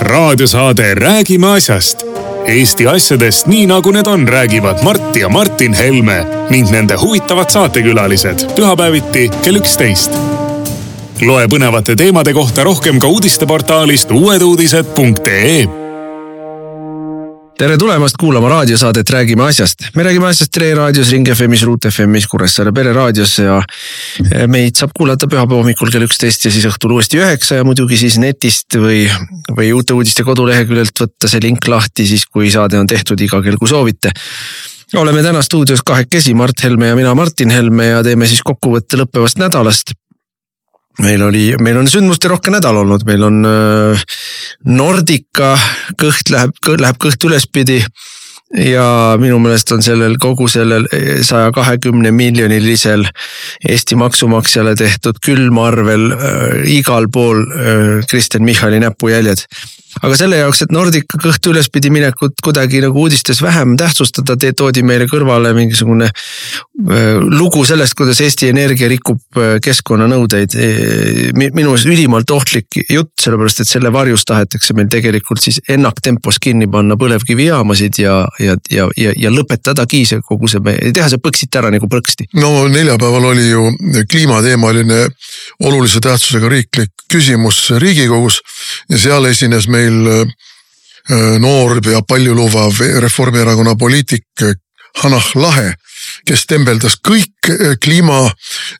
raadiosaade Räägime asjast. Eesti asjadest nii nagu need on, räägivad Mart ja Martin Helme ning nende huvitavad saatekülalised pühapäeviti kell üksteist. loe põnevate teemade kohta rohkem ka uudisteportaalist uueduudised.ee tere tulemast kuulama raadiosaadet Räägime asjast. me räägime asjast Tre raadios, Ring FM-is, Ruut FM-is, Kuressaare pereraadios ja meid saab kuulata pühapäeva hommikul kell üksteist ja siis õhtul uuesti üheksa ja muidugi siis netist või, või Uute Uudiste koduleheküljelt võtta see link lahti siis, kui saade on tehtud iga kell, kui soovite oleme täna stuudios kahekesi, Mart Helme ja mina, Martin Helme ja teeme siis kokkuvõtte lõppevast nädalast meil oli, meil on sündmusterohke nädal olnud, meil on äh, Nordica kõht läheb, läheb kõht ülespidi. Ja minu meelest on sellel kogu sellel saja kahekümne miljonilisel Eesti maksumaksjale tehtud külmarvel äh, igal pool äh, Kristen Michali näpujäljed aga selle jaoks, et Nordica kõhtu ülespidi minekut kuidagi nagu uudistes vähem tähtsustada, toodi meile kõrvale mingisugune lugu sellest, kuidas Eesti Energia rikub keskkonnanõudeid. E, minu meelest ülimalt ohtlik jutt, sellepärast et selle varjus tahetakse meil tegelikult siis ennaktempos kinni panna põlevkivijaamasid ja, ja, ja, ja, ja lõpetadagi see kogu see, teha see põxit ära nagu põrksti. no neljapäeval oli ju kliimateemaline olulise tähtsusega riiklik küsimus riigikogus ja seal esines meil äh, noor ja paljulubav Reformierakonna poliitik Hanah Lahe kes tembeldas kõik eh, kliima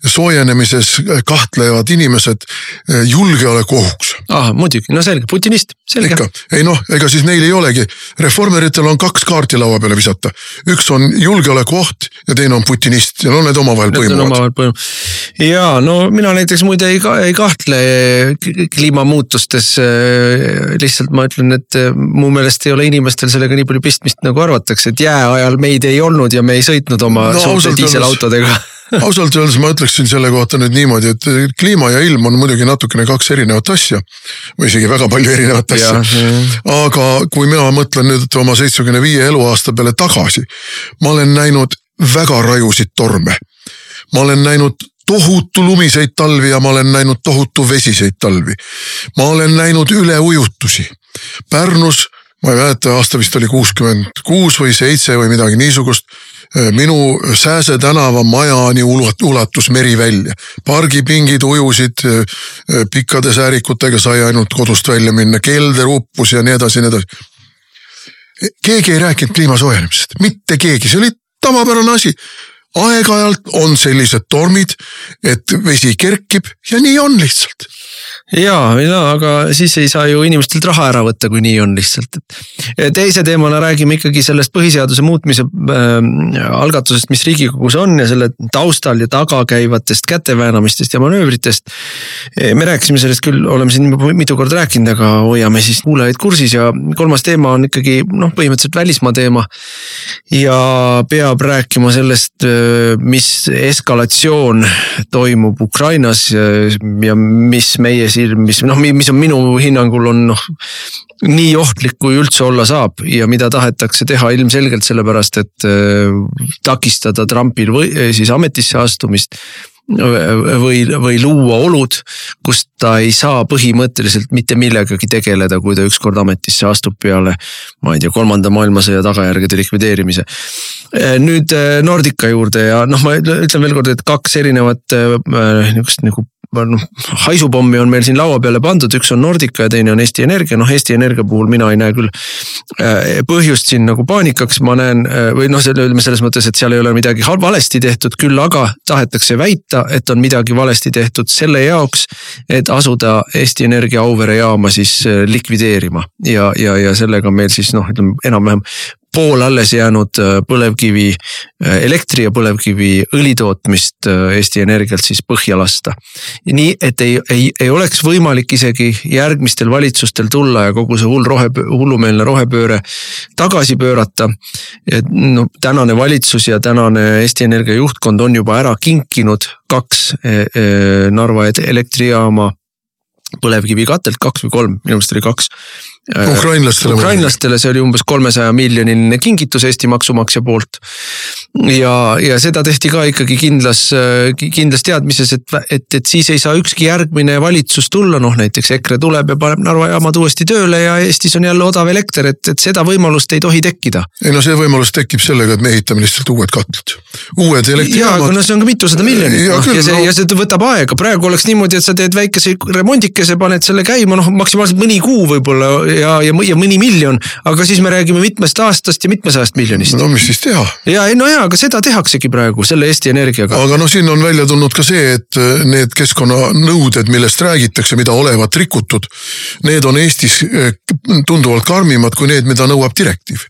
soojenemises eh, kahtlevad inimesed eh, julgeolekuohuks. ah muidugi, no selge, putinist, selge. ikka, ei noh, ega siis neil ei olegi, reformeritel on kaks kaarti laua peale visata. üks on julgeolekuoht ja teine on putinist ja no need omavahel põimuvad. ja no mina näiteks muide ei, ei kahtle kliimamuutustes. lihtsalt ma ütlen, et mu meelest ei ole inimestel sellega nii palju pistmist nagu arvatakse, et jääajal meid ei olnud ja me ei sõitnud oma no, suurte diiselautodega ausalt öeldes ma ütleksin selle kohta nüüd niimoodi, et kliima ja ilm on muidugi natukene kaks erinevat asja. või isegi väga palju erinevat asja. aga kui mina mõtlen nüüd oma seitsmekümne viie eluaasta peale tagasi, ma olen näinud väga rajusid torme. ma olen näinud tohutu lumiseid talvi ja ma olen näinud tohutu vesiseid talvi. ma olen näinud üleujutusi. Pärnus ma ei mäleta, aasta vist oli kuuskümmend kuus või seitse või midagi niisugust minu Sääse tänava majani ulatus meri välja. pargipingid ujusid äh, äh, pikkade säärikutega, sai ainult kodust välja minna, kelder uppus ja nii edasi ja nii edasi. keegi ei rääkinud kliima soojenemisest, mitte keegi, see oli tavapärane asi. Aeg-ajalt on sellised tormid, et vesi kerkib ja nii on lihtsalt ja, no aga siis ei saa ju inimestelt raha ära võtta, kui nii on lihtsalt. teise teemana räägime ikkagi sellest põhiseaduse muutmise äh, algatusest, mis riigikogus on ja selle taustal ja taga käivatest käteväänamistest ja manöövritest. me rääkisime sellest küll, oleme siin mitu korda rääkinud, aga hoiame siis kuulajaid kursis ja kolmas teema on ikkagi noh, põhimõtteliselt välismaa teema. ja peab rääkima sellest, mis eskalatsioon toimub Ukrainas ja mis meie silm, mis noh, mis on minu hinnangul on noh nii ohtlik, kui üldse olla saab ja mida tahetakse teha ilmselgelt sellepärast, et äh, takistada Trumpil või siis ametisse astumist või, või luua olud, kus ta ei saa põhimõtteliselt mitte millegagi tegeleda, kui ta ükskord ametisse astub peale. ma ei tea, kolmanda maailmasõja tagajärgede likvideerimise. nüüd äh, Nordica juurde ja noh, ma ütlen veel kord, et kaks erinevat äh, niisugust nagu noh, haisupommi on meil siin laua peale pandud, üks on Nordica ja teine on Eesti Energia, noh Eesti Energia puhul mina ei näe küll äh, põhjust siin nagu paanikaks, ma näen äh, või noh, ütleme selles mõttes, et seal ei ole midagi valesti tehtud, küll aga tahetakse väita, et on midagi valesti tehtud selle jaoks, et asuda Eesti Energia Auvere jaama siis äh, likvideerima. Ja, ja, ja sellega meil siis noh, ütleme enam-vähem pool alles jäänud äh, põlevkivi äh, elektri ja põlevkivi õli tootmist äh, Eesti Energialt siis põhja lasta. nii et ei, ei, ei oleks võimalik isegi järgmistel valitsustel tulla ja kogu see hull rohe, hullumeelne rohepööre tagasi pöörata. et no tänane valitsus ja tänane Eesti Energia juhtkond on juba ära kinkinud kaks Narva elektrijaama põlevkivikatelt, kaks või kolm, minu meelest oli kaks ukrainlastele. ukrainlastele, see oli umbes kolmesaja miljoniline kingitus Eesti maksumaksja poolt. ja, ja seda tehti ka ikkagi kindlas, kindlas teadmises, et, et, et siis ei saa ükski järgmine valitsus tulla, noh näiteks EKRE tuleb ja paneb Narva jaamad uuesti tööle ja Eestis on jälle odav elekter, et, et seda võimalust ei tohi tekkida. ei no see võimalus tekib sellega, et me ehitame lihtsalt uued katlad, uued elektrijaamad. jaa, aga no see on ka mitusada miljonit ja, no, ja see no., ja see võtab aega, praegu oleks niimoodi, et sa teed väikese remondikese, paned selle käima, noh maksimaalselt mõni kuu võib-olla ja, ja, ja mõni miljon. aga siis me räägime mitmest aastast ja mitmesajast miljonist. no mis siis teha? ja, no ja, aga seda tehaksegi praegu selle Eesti Energiaga. aga noh, siin on välja tulnud ka see, et äh, need keskkonnanõuded, millest räägitakse, mida olevat rikutud. Need on Eestis äh, tunduvalt karmimad kui need, mida nõuab direktiiv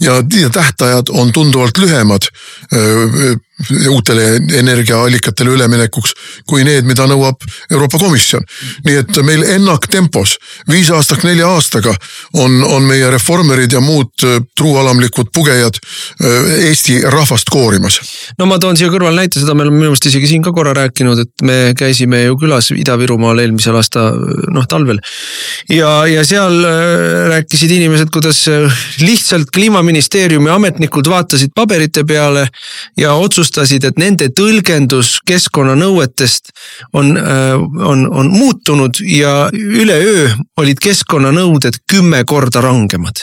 ja, ja tähtajad on tunduvalt lühemad äh, uutele energiaallikatele üleminekuks kui need, mida nõuab Euroopa Komisjon. nii et meil ennaktempos, viis aastat nelja aastaga on, on meie reformerid ja muud äh, truualamlikud pugejad äh, Eesti rahvast koorimas. no ma toon siia kõrvale näite, seda me oleme minu meelest isegi siin ka korra rääkinud, et me käisime ju külas Ida-Virumaal eelmisel aasta noh talvel. ja, ja seal äh, rääkisid inimesed, kuidas lihtsalt kliimaministeeriumi ametnikud vaatasid paberite peale ja otsustasid otsustasid, et nende tõlgendus keskkonnanõuetest on, äh, on, on muutunud ja üleöö olid keskkonnanõuded kümme korda rangemad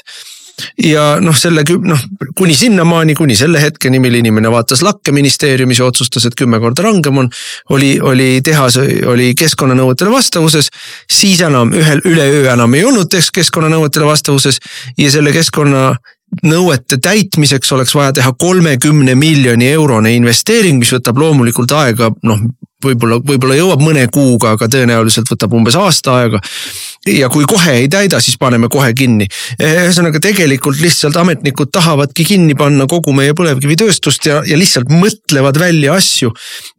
ja noh, selle noh kuni sinnamaani, kuni selle hetkeni, mil inimene vaatas lakke ministeeriumis ja otsustas, et kümme korda rangem on. oli, oli tehas oli keskkonnanõuetele vastavuses, siis enam ühel üleöö enam ei olnud keskkonnanõuetele vastavuses ja selle keskkonna nõuete täitmiseks oleks vaja teha kolmekümne miljoni eurone investeering, mis võtab loomulikult aega, noh, võib-olla, võib-olla jõuab mõne kuuga, aga tõenäoliselt võtab umbes aasta aega. ja kui kohe ei täida, siis paneme kohe kinni. ühesõnaga tegelikult lihtsalt ametnikud tahavadki kinni panna kogu meie põlevkivitööstust ja, ja lihtsalt mõtlevad välja asju.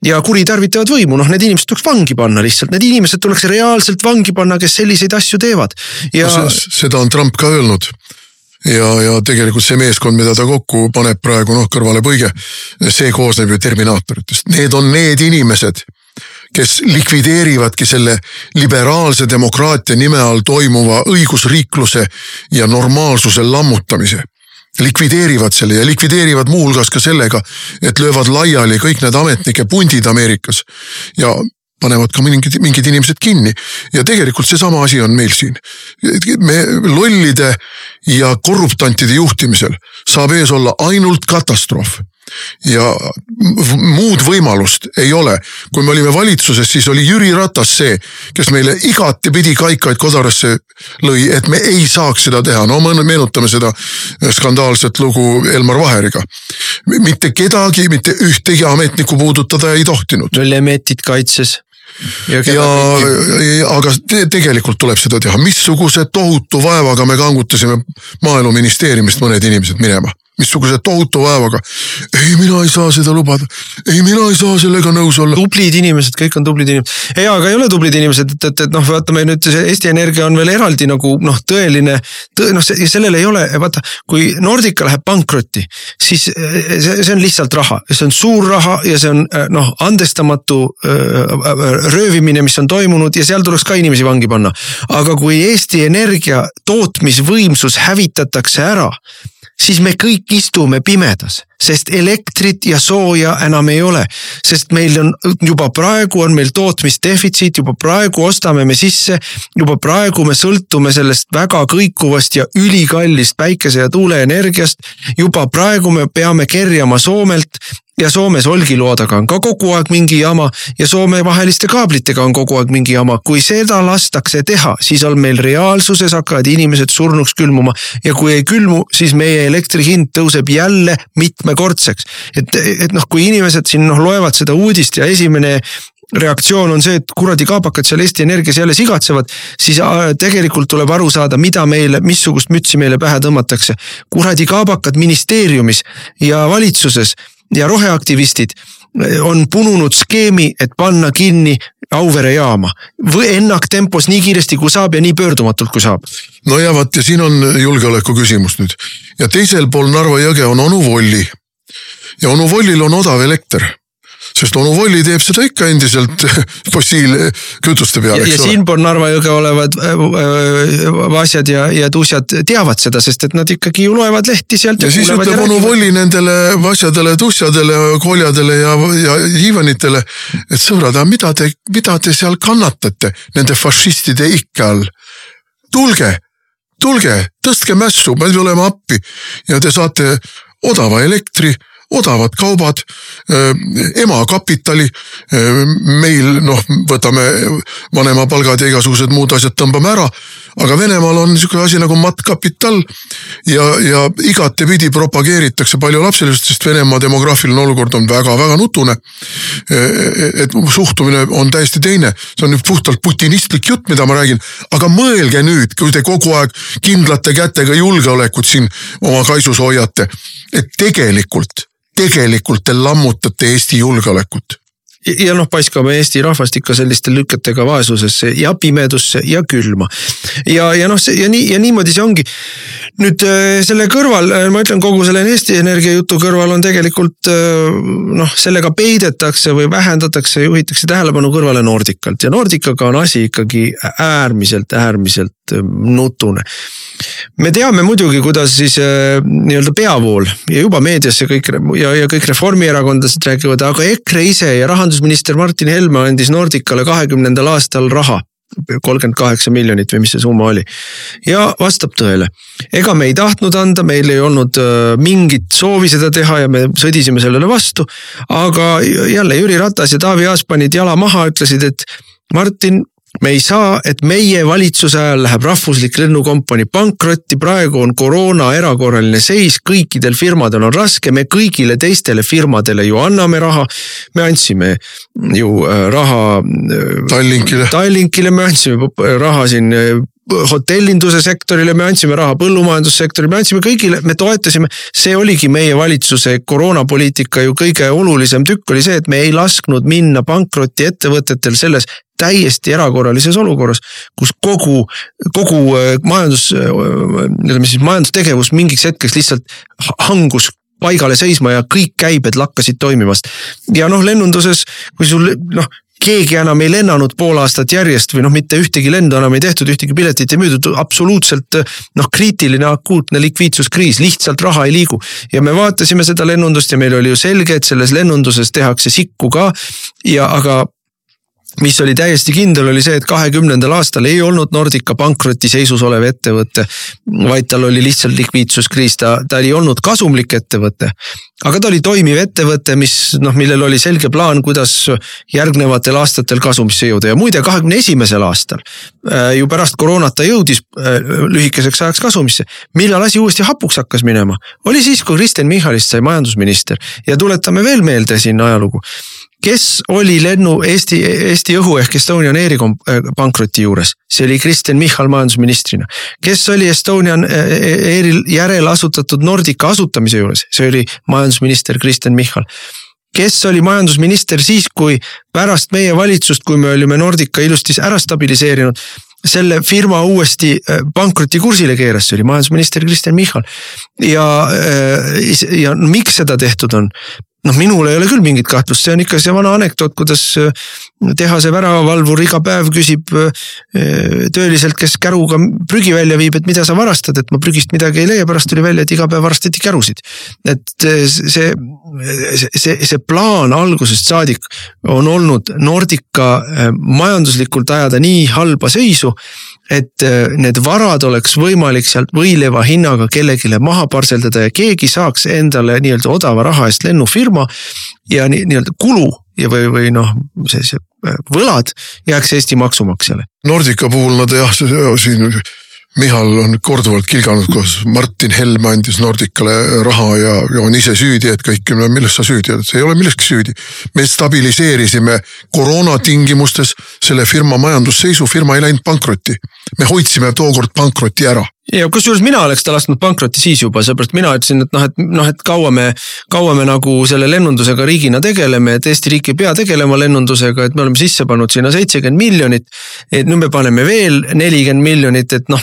ja kuritarvitavad võimu, noh, need inimesed tuleks vangi panna lihtsalt, need inimesed tuleks reaalselt vangi panna, kes selliseid asju teevad ja no,. seda on Trump ka öelnud ja, ja tegelikult see meeskond, mida ta kokku paneb praegu noh, kõrvalepõige, see koosneb ju terminaatoritest, need on need inimesed kes likvideerivadki selle liberaalse demokraatia nime all toimuva õigusriikluse ja normaalsuse lammutamise likvideerivad selle ja likvideerivad muuhulgas ka sellega, et löövad laiali kõik need ametnike pundid Ameerikas. ja panevad ka mingid, mingid inimesed kinni. ja tegelikult seesama asi on meil siin. me lollide ja korruptantide juhtimisel saab ees olla ainult katastroof ja muud võimalust ei ole. kui me olime valitsuses, siis oli Jüri Ratas see, kes meile igatepidi kaikaid kodarasse lõi, et me ei saaks seda teha. no meenutame seda skandaalset lugu Elmar Vaheriga. mitte kedagi, mitte ühtegi ametnikku puudutada ei tohtinud. Lemetit kaitses ja, ja, aga te, tegelikult tuleb seda teha, missuguse tohutu vaevaga me kangutasime maaeluministeeriumist mõned inimesed minema missuguse tohutu vaevaga. ei, mina ei saa seda lubada, ei, mina ei saa sellega nõus olla. tublid inimesed, kõik on tublid inimesed. ei, aga ei ole tublid inimesed, et, et, et noh, vaatame nüüd Eesti Energia on veel eraldi nagu noh, tõeline tõ,. noh, sellel ei ole, vaata, kui Nordica läheb pankrotti, siis see, see on lihtsalt raha, see on suur raha ja see on noh, andestamatu röövimine, mis on toimunud ja seal tuleks ka inimesi vangi panna. aga kui Eesti Energia tootmisvõimsus hävitatakse ära siis me kõik istume pimedas, sest elektrit ja sooja enam ei ole. sest meil on juba praegu on meil tootmisdefitsiit, juba praegu ostame me sisse, juba praegu me sõltume sellest väga kõikuvast ja ülikallist päikese ja tuuleenergiast. juba praegu me peame kerjama Soomelt ja Soomes Olkiluodaga on ka kogu aeg mingi jama ja Soome vaheliste kaablitega on kogu aeg mingi jama. kui seda lastakse teha, siis on meil reaalsuses hakkavad inimesed surnuks külmuma ja kui ei külmu, siis meie elektri hind tõuseb jälle mitmekordseks. et, et noh, kui inimesed siin noh loevad seda uudist ja esimene reaktsioon on see, et kuradi kaabakad seal Eesti Energias jälle sigatsevad, siis äh, tegelikult tuleb aru saada, mida meile, missugust mütsi meile pähe tõmmatakse. kuradi kaabakad ministeeriumis ja valitsuses ja roheaktivistid eh, on pununud skeemi, et panna kinni Auvere jaama või ennaktempos nii kiiresti kui saab ja nii pöördumatult kui saab. no ja vot ja siin on julgeoleku küsimus nüüd ja teisel pool Narva jõge on onu Volli. ja onu Vollil on odav elekter sest onu Volli teeb seda ikka endiselt fossiilkütuste peal, eks ole. ja siinpool Narva jõge olevad Vasjad ja, ja Tuusjad teavad seda, sest et nad ikkagi ju loevad lehti sealt. ja, siis ütleb onu Volli nendele Vasjadele, Tuusjadele, Koljadele ja, ja Ivanitele, et sõbrad, aga mida te, mida te seal kannatate nende fašistide ikke all? tulge, tulge, tõstke mässu, me tuleme appi ja te saate odava elektri odavad kaubad, emakapitali. meil noh, võtame vanemapalgad ja igasugused muud asjad tõmbame ära. aga Venemaal on niisugune asi nagu mattkapital ja, ja igatepidi propageeritakse paljulapselisust, sest Venemaa demograafiline olukord on väga-väga nutune. et suhtumine on täiesti teine, see on puhtalt putinistlik jutt, mida ma räägin, aga mõelge nüüd, kui te kogu aeg kindlate kätega julgeolekut siin oma kaisus hoiate, et tegelikult tegelikult te lammutate Eesti julgeolekut ja noh, paiskame Eesti rahvast ikka selliste lüketega vaesusesse ja pimedusse ja külma. ja, ja noh, see ja nii ja niimoodi see ongi. nüüd äh, selle kõrval, äh, ma ütlen, kogu selle Eesti Energia jutu kõrval on tegelikult äh, noh, sellega peidetakse või vähendatakse, juhitakse tähelepanu kõrvale Nordicalt ja Nordicaga on asi ikkagi äärmiselt, äärmiselt nutune me teame muidugi, kuidas siis äh, nii-öelda peavool ja juba meediasse kõik ja, ja kõik reformierakondlased räägivad, aga EKRE ise ja rahandusminister Martin Helme andis Nordicale kahekümnendal aastal raha kolmkümmend kaheksa miljonit või mis see summa oli. ja vastab tõele, ega me ei tahtnud anda, meil ei olnud äh, mingit soovi seda teha ja me sõdisime sellele vastu. aga jälle Jüri Ratas ja Taavi Aas panid jala maha, ütlesid, et Martin, me ei saa, et meie valitsuse ajal läheb rahvuslik lennukompanii pankrotti, praegu on koroona erakorraline seis, kõikidel firmadel on raske, me kõigile teistele firmadele ju anname raha. me andsime ju äh, raha. Äh, Tallinkile. Tallinkile, me andsime raha siin äh, hotellinduse sektorile, me andsime raha põllumajandussektorile, me andsime kõigile, me toetasime. see oligi meie valitsuse koroonapoliitika ju kõige olulisem tükk oli see, et me ei lasknud minna pankrotti ettevõtetel selles täiesti erakorralises olukorras, kus kogu, kogu äh, majandus, äh, ütleme siis majandustegevus mingiks hetkeks lihtsalt hangus paigale seisma ja kõik käibed lakkasid toimimast. ja noh, lennunduses, kui sul noh, keegi enam ei lennanud pool aastat järjest või noh, mitte ühtegi lendu enam ei tehtud, ühtegi piletit ei müüdud, absoluutselt noh, kriitiline akuutne likviidsuskriis, lihtsalt raha ei liigu. ja me vaatasime seda lennundust ja meil oli ju selge, et selles lennunduses tehakse sikku ka ja aga mis oli täiesti kindel, oli see, et kahekümnendal aastal ei olnud Nordica pankrotiseisus olev ettevõte, vaid tal oli lihtsalt likviidsuskriis, ta, ta ei olnud kasumlik ettevõte. aga ta oli toimiv ettevõte, mis noh, millel oli selge plaan, kuidas järgnevatel aastatel kasumisse jõuda ja muide, kahekümne esimesel aastal äh, ju pärast koroonat ta jõudis äh, lühikeseks ajaks kasumisse. millal asi uuesti hapuks hakkas minema, oli siis, kui Kristen Michalist sai majandusminister ja tuletame veel meelde siin ajalugu kes oli lennu Eesti, Eesti Õhu ehk Estonian Airi äh, pankroti juures? see oli Kristen Michal majandusministrina. kes oli Estonian äh, Airil järel asutatud Nordica asutamise juures? see oli majandusminister Kristen Michal kes oli majandusminister siis, kui pärast meie valitsust, kui me olime Nordica ilusti ära stabiliseerinud, selle firma uuesti äh, pankrotikursile keeras, see oli majandusminister Kristen Michal. ja, ja miks seda tehtud on? Noh, minul ei ole küll mingit kahtlust, see on ikka see vana anekdoot, kuidas äh, tehase väravavalvur iga päev küsib äh, tööliselt, kes käruga prügi välja viib, et mida sa varastad, et ma prügist midagi ei leia, pärast tuli välja, et iga päev varastati kärusid. et äh, see, see, see plaan algusest saadik on olnud Nordica majanduslikult ajada nii halba seisu et äh, need varad oleks võimalik sealt võileiva hinnaga kellelegi maha parseldada ja keegi saaks endale nii-öelda odava raha eest lennufirma. ja nii-öelda kulu ja, või, või noh, see, see äh, võlad jääks Eesti maksumaksjale. Nordica puhul nad jah, siin Michal on korduvalt kilganud, kuidas Martin Helme andis Nordicale raha ja, ja on ise süüdi, et kõik, milles sa süüdi oled, sa ei ole milleski süüdi. me stabiliseerisime koroona tingimustes selle firma majandusseisu, firma ei läinud pankrotti. me hoidsime tookord pankrotti ära ja kusjuures mina oleks ta lasknud pankrotti siis juba, seepärast mina ütlesin, et noh, et noh, et kaua me, kaua me nagu selle lennundusega riigina tegeleme, et Eesti riik ei pea tegelema lennundusega, et me oleme sisse pannud sinna seitsekümmend miljonit. et nüüd me paneme veel nelikümmend miljonit, et noh,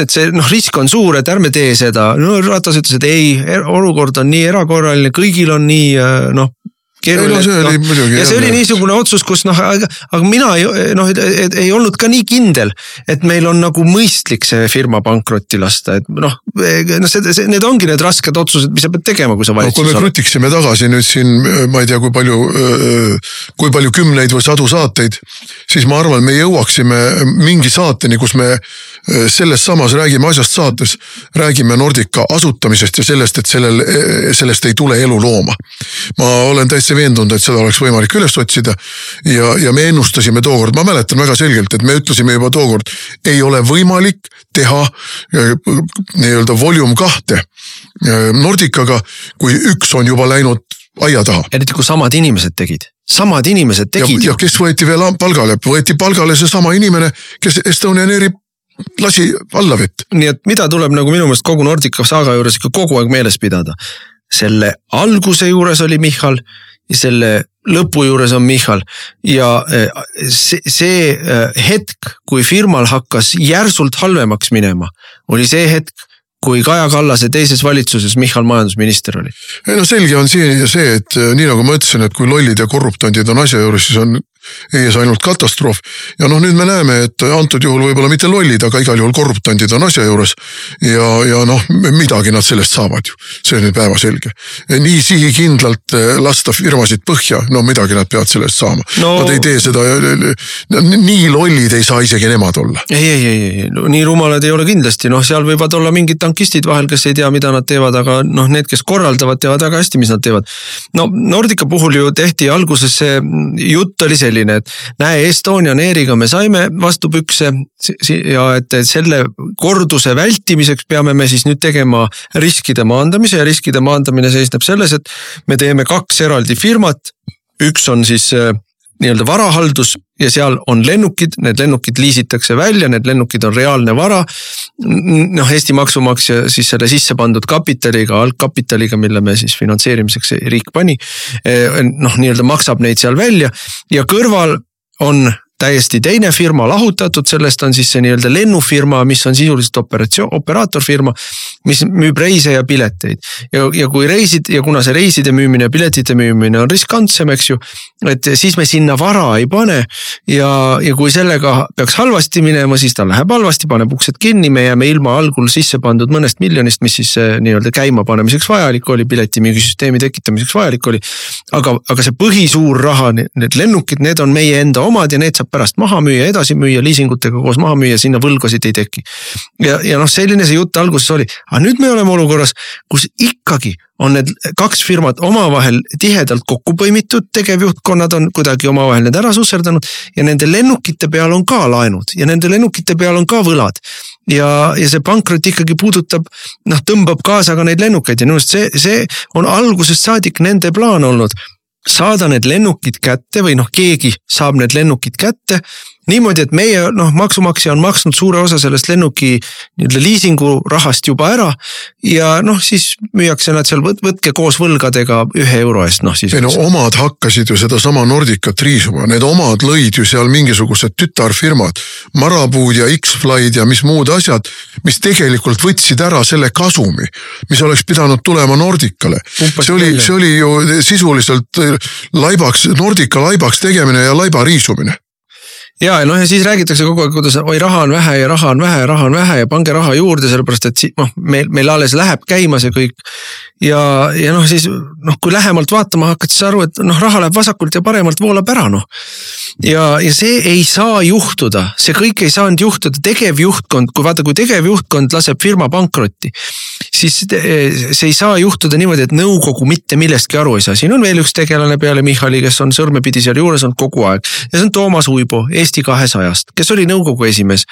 et see noh, risk on suur, et ärme tee seda, no Ratas ütles, et ei, olukord on nii erakorraline, kõigil on nii noh keeruline. no see oli muidugi. ja see oli niisugune otsus, kus noh, aga, aga mina ei noh, ei olnud ka nii kindel, et meil on nagu mõistlik see firma pankrotti lasta, et noh, noh, see, see, need ongi need rasked otsused, mis sa pead tegema, kui sa valitsuses oled. kui me krutiksime tagasi nüüd siin, ma ei tea, kui palju, kui palju kümneid või sadu saateid, siis ma arvan, me jõuaksime mingi saateni, kus me selles samas Räägime asjast saates räägime Nordica asutamisest ja sellest, et sellel, sellest ei tule elulooma. ma olen täitsa veendunud, et seda oleks võimalik üles otsida ja, ja me ennustasime tookord, ma mäletan väga selgelt, et me ütlesime juba tookord, ei ole võimalik teha äh, nii-öelda volume kahte äh, Nordicaga, kui üks on juba läinud aia taha. eriti kui samad inimesed tegid, samad inimesed tegid. ja kes võeti veel palgale, võeti palgale seesama inimene, kes Estonian Airi lasi alla vett. nii et mida tuleb nagu minu meelest kogu Nordica saaga juures ikka kogu aeg meeles pidada. selle alguse juures oli Michal ja selle lõpu juures on Michal ja eh, see, see eh, hetk, kui firmal hakkas järsult halvemaks minema, oli see hetk, kui Kaja Kallase teises valitsuses Michal majandusminister oli? ei no selge on siin see, et eh, nii nagu ma ütlesin, et kui lollid ja korruptandid on asja juures, siis on ees ainult katastroof. ja noh, nüüd me näeme, et antud juhul võib-olla mitte lollid, aga igal juhul korruptandid on asja juures. ja, ja noh, midagi nad sellest saavad ju, see on nüüd päevaselge. nii sihikindlalt eh, lasta firmasid põhja, no midagi nad peavad sellest saama no,. Nad ei tee seda, nii lollid ei saa isegi nemad olla. ei, ei, ei, ei, no nii rumalad ei ole kindlasti, noh, seal võivad olla mingid tankistid vahel, kes ei tea, mida nad teevad, aga noh, need, kes korraldavad, teavad väga hästi, mis nad teevad. no Nordica puhul ju tehti alguses see jutt oli selline selline, et näe, Estonian Airiga me saime vastu pükse ja et selle korduse vältimiseks peame me siis nüüd tegema riskide maandamise ja riskide maandamine seisneb selles, et me teeme kaks eraldi firmat. üks on siis äh, nii-öelda varahaldus ja seal on lennukid, need lennukid liisitakse välja, need lennukid on reaalne vara. Noh, Eesti maksumaksja siis selle sisse pandud kapitaliga, algkapitaliga, mille me siis finantseerimiseks riik pani. Eh, noh, nii-öelda maksab neid seal välja ja kõrval on täiesti teine firma lahutatud, sellest on siis see nii-öelda lennufirma, mis on sisuliselt operatsioon, operaatorfirma. mis müüb reise ja pileteid ja, ja kui reisid ja kuna see reiside müümine ja piletite müümine on riskantsem, eks ju. et siis me sinna vara ei pane ja, ja kui sellega peaks halvasti minema, siis tal läheb halvasti, paneb uksed kinni, me jääme ilma algul sisse pandud mõnest miljonist, mis siis nii-öelda käimapanemiseks vajalik oli, piletimüügisüsteemi tekitamiseks vajalik oli. Aga, aga see põhisuur raha, need lennukid, need on meie enda omad ja need saab pärast maha müüa, edasi müüa, liisingutega koos maha müüa, sinna võlgasid ei teki. ja, ja noh, selline see jutt alguses oli, aga nüüd me oleme olukorras, kus ikkagi on need kaks firmat omavahel tihedalt kokku põimitud, tegevjuhtkonnad on kuidagi omavahel need ära susserdanud ja nende lennukite peal on ka laenud ja nende lennukite peal on ka võlad. Ja, ja see pankrot ikkagi puudutab, noh, tõmbab kaasa ka neid lennukeid ja minu arust see, see on algusest saadik nende plaan olnud. Saada need lennukid kätte või noh, keegi saab need lennukid kätte niimoodi, et meie noh, maksumaksja on maksnud suure osa sellest lennuki nii-öelda liisingu rahast juba ära. ja noh, siis müüakse nad seal, võtke koos võlgadega ühe euro eest, noh siis. ei no omad hakkasid ju sedasama Nordicat riisuma, need omad lõid ju seal mingisugused tütarfirmad. Marapuud ja X-Fly'd ja mis muud asjad, mis tegelikult võtsid ära selle kasumi, mis oleks pidanud tulema Nordicale. see oli, see oli ju sisuliselt laibaks, Nordica laibaks tegemine ja laiba riisumine ja noh, ja siis räägitakse kogu aeg, kuidas oi, raha on vähe ja raha on vähe ja raha on vähe ja pange raha juurde, sellepärast et noh, meil, meil alles läheb käima see kõik. ja, ja noh, siis noh, kui lähemalt vaatama hakkad, siis aru, et noh, raha läheb vasakult ja paremalt voolab ära noh. ja, ja see ei saa juhtuda, see kõik ei saanud juhtuda, tegevjuhtkond, kui vaata, kui tegevjuhtkond laseb firma pankrotti. siis see ei saa juhtuda niimoodi, et nõukogu mitte millestki aru ei saa, siin on veel üks tegelane peale Michali, kes on sõrmepidi seal juures olnud kogu aeg ja see on Toomas Uibo Eesti kahesajast, kes oli nõukogu esimees.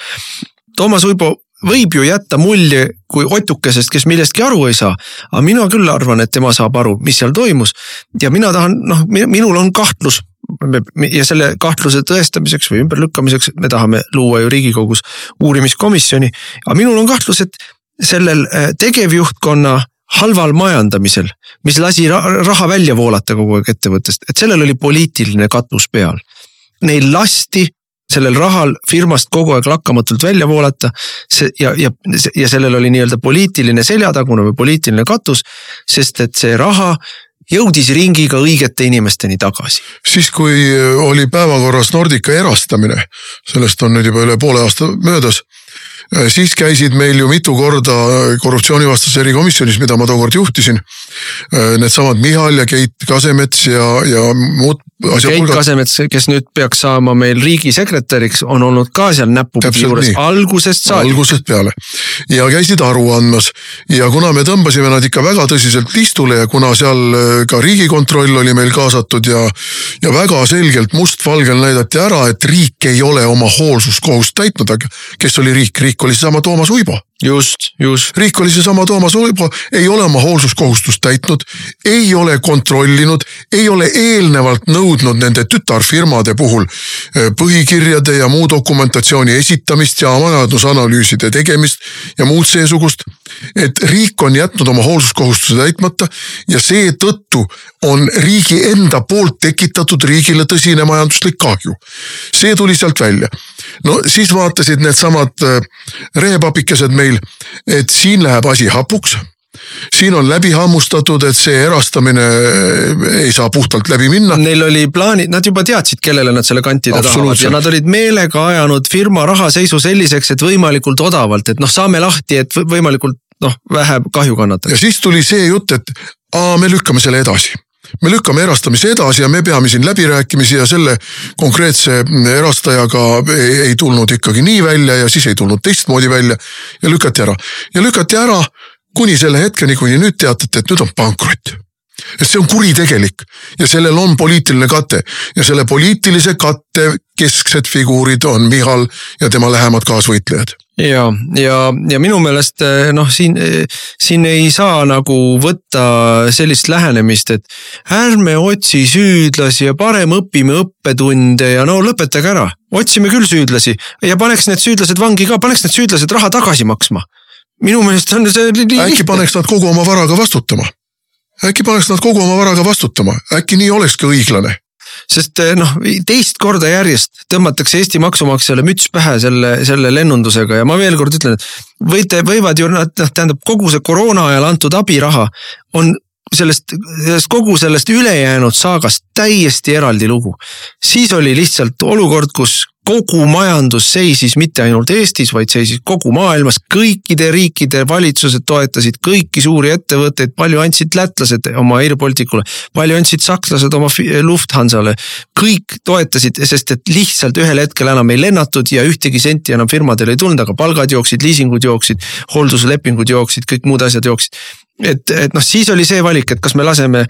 Toomas Uibo võib ju jätta mulje kui otukesest, kes millestki aru ei saa. aga mina küll arvan, et tema saab aru, mis seal toimus. ja mina tahan, noh, minul on kahtlus ja selle kahtluse tõestamiseks või ümberlükkamiseks me tahame luua ju riigikogus uurimiskomisjoni. aga minul on kahtlus, et sellel äh, tegevjuhtkonna halval majandamisel, mis lasi raha välja voolata kogu aeg ettevõttest, et sellel oli poliitiline katus peal neil lasti sellel rahal firmast kogu aeg lakkamatult välja voolata. see ja, ja, ja sellel oli nii-öelda poliitiline seljatagune või poliitiline katus, sest et see raha jõudis ringiga õigete inimesteni tagasi. siis, kui oli päevakorras Nordica erastamine, sellest on nüüd juba üle poole aasta möödas siis käisid meil ju mitu korda korruptsioonivastases erikomisjonis, mida ma tookord juhtisin. Needsamad Michal ja Keit Kasemets ja, ja muud Keit Kasemets, kes nüüd peaks saama meil riigisekretäriks, on olnud ka seal näpupidi juures nii. algusest saadik. algusest peale ja käisid aru andmas ja kuna me tõmbasime nad ikka väga tõsiselt listule ja kuna seal äh, ka riigikontroll oli meil kaasatud ja, ja väga selgelt mustvalgel näidati ära, et riik ei ole oma hoolsuskohust täitnud, aga kes oli riik, riik oli seesama Toomas Uibo just, just. riik oli seesama Toomas Uibo, ei ole oma hoolsuskohustust täitnud, ei ole kontrollinud, ei ole eelnevalt nõudnud nende tütarfirmade puhul eh, põhikirjade ja muu dokumentatsiooni esitamist ja majandusanalüüside tegemist ja muud seesugust. et riik on jätnud oma hoolsuskohustuse täitmata ja seetõttu on riigi enda poolt tekitatud riigile tõsine majanduslik kahju. see tuli sealt välja. No siis vaatasid needsamad eh, rehepapikesed meil et siin läheb asi hapuks siin on läbi hammustatud, et see erastamine eh, ei saa puhtalt läbi minna. Neil oli plaanid, nad juba teadsid, kellele nad selle kantida tahavad ja nad olid meelega ajanud firma rahaseisu selliseks, et võimalikult odavalt, et noh, saame lahti, et võimalikult noh, vähe kahju kannatada. ja siis tuli see jutt, et aa, me lükkame selle edasi me lükkame erastamise edasi ja me peame siin läbirääkimisi ja selle konkreetse erastajaga ei, ei tulnud ikkagi nii välja ja siis ei tulnud teistmoodi välja. Ja lükati ära. ja lükati ära kuni selle hetkeni, kuni nüüd teatate, et nüüd on pankrot. Et see on kuritegelik. Ja sellel on poliitiline kate. Ja selle poliitilise katte kesksed figuurid on Michal ja tema lähemad kaasvõitlejad ja, ja, ja minu meelest eh, noh, siin, eh, siin ei saa nagu võtta sellist lähenemist, et ärme otsi süüdlasi ja parem õpime õppetunde ja no lõpetage ära. otsime küll süüdlasi ja paneks need süüdlased vangi ka, paneks need süüdlased raha tagasi maksma. minu meelest on see nii äkki paneks nad kogu oma varaga vastutama? äkki paneks nad kogu oma varaga vastutama, äkki nii olekski õiglane sest eh, noh, teist korda järjest tõmmatakse Eesti maksumaksjale müts pähe selle, selle lennundusega ja ma veel kord ütlen, et võite, võivad ju nad, noh, tähendab kogu see koroona ajal antud abiraha on sellest, sellest kogu sellest ülejäänud saagast täiesti eraldi lugu. siis oli lihtsalt olukord, kus kogu majandus seisis mitte ainult Eestis, vaid seisis kogu maailmas, kõikide riikide valitsused toetasid kõiki suuri ettevõtteid, palju andsid lätlased oma Air Balticule, palju andsid sakslased oma Lufthansale. kõik toetasid, sest et lihtsalt ühel hetkel enam ei lennatud ja ühtegi senti enam firmadele ei tulnud, aga palgad jooksid, liisingud jooksid, hoolduslepingud jooksid, kõik muud asjad jooksid. Et, et noh, siis oli see valik, et kas me laseme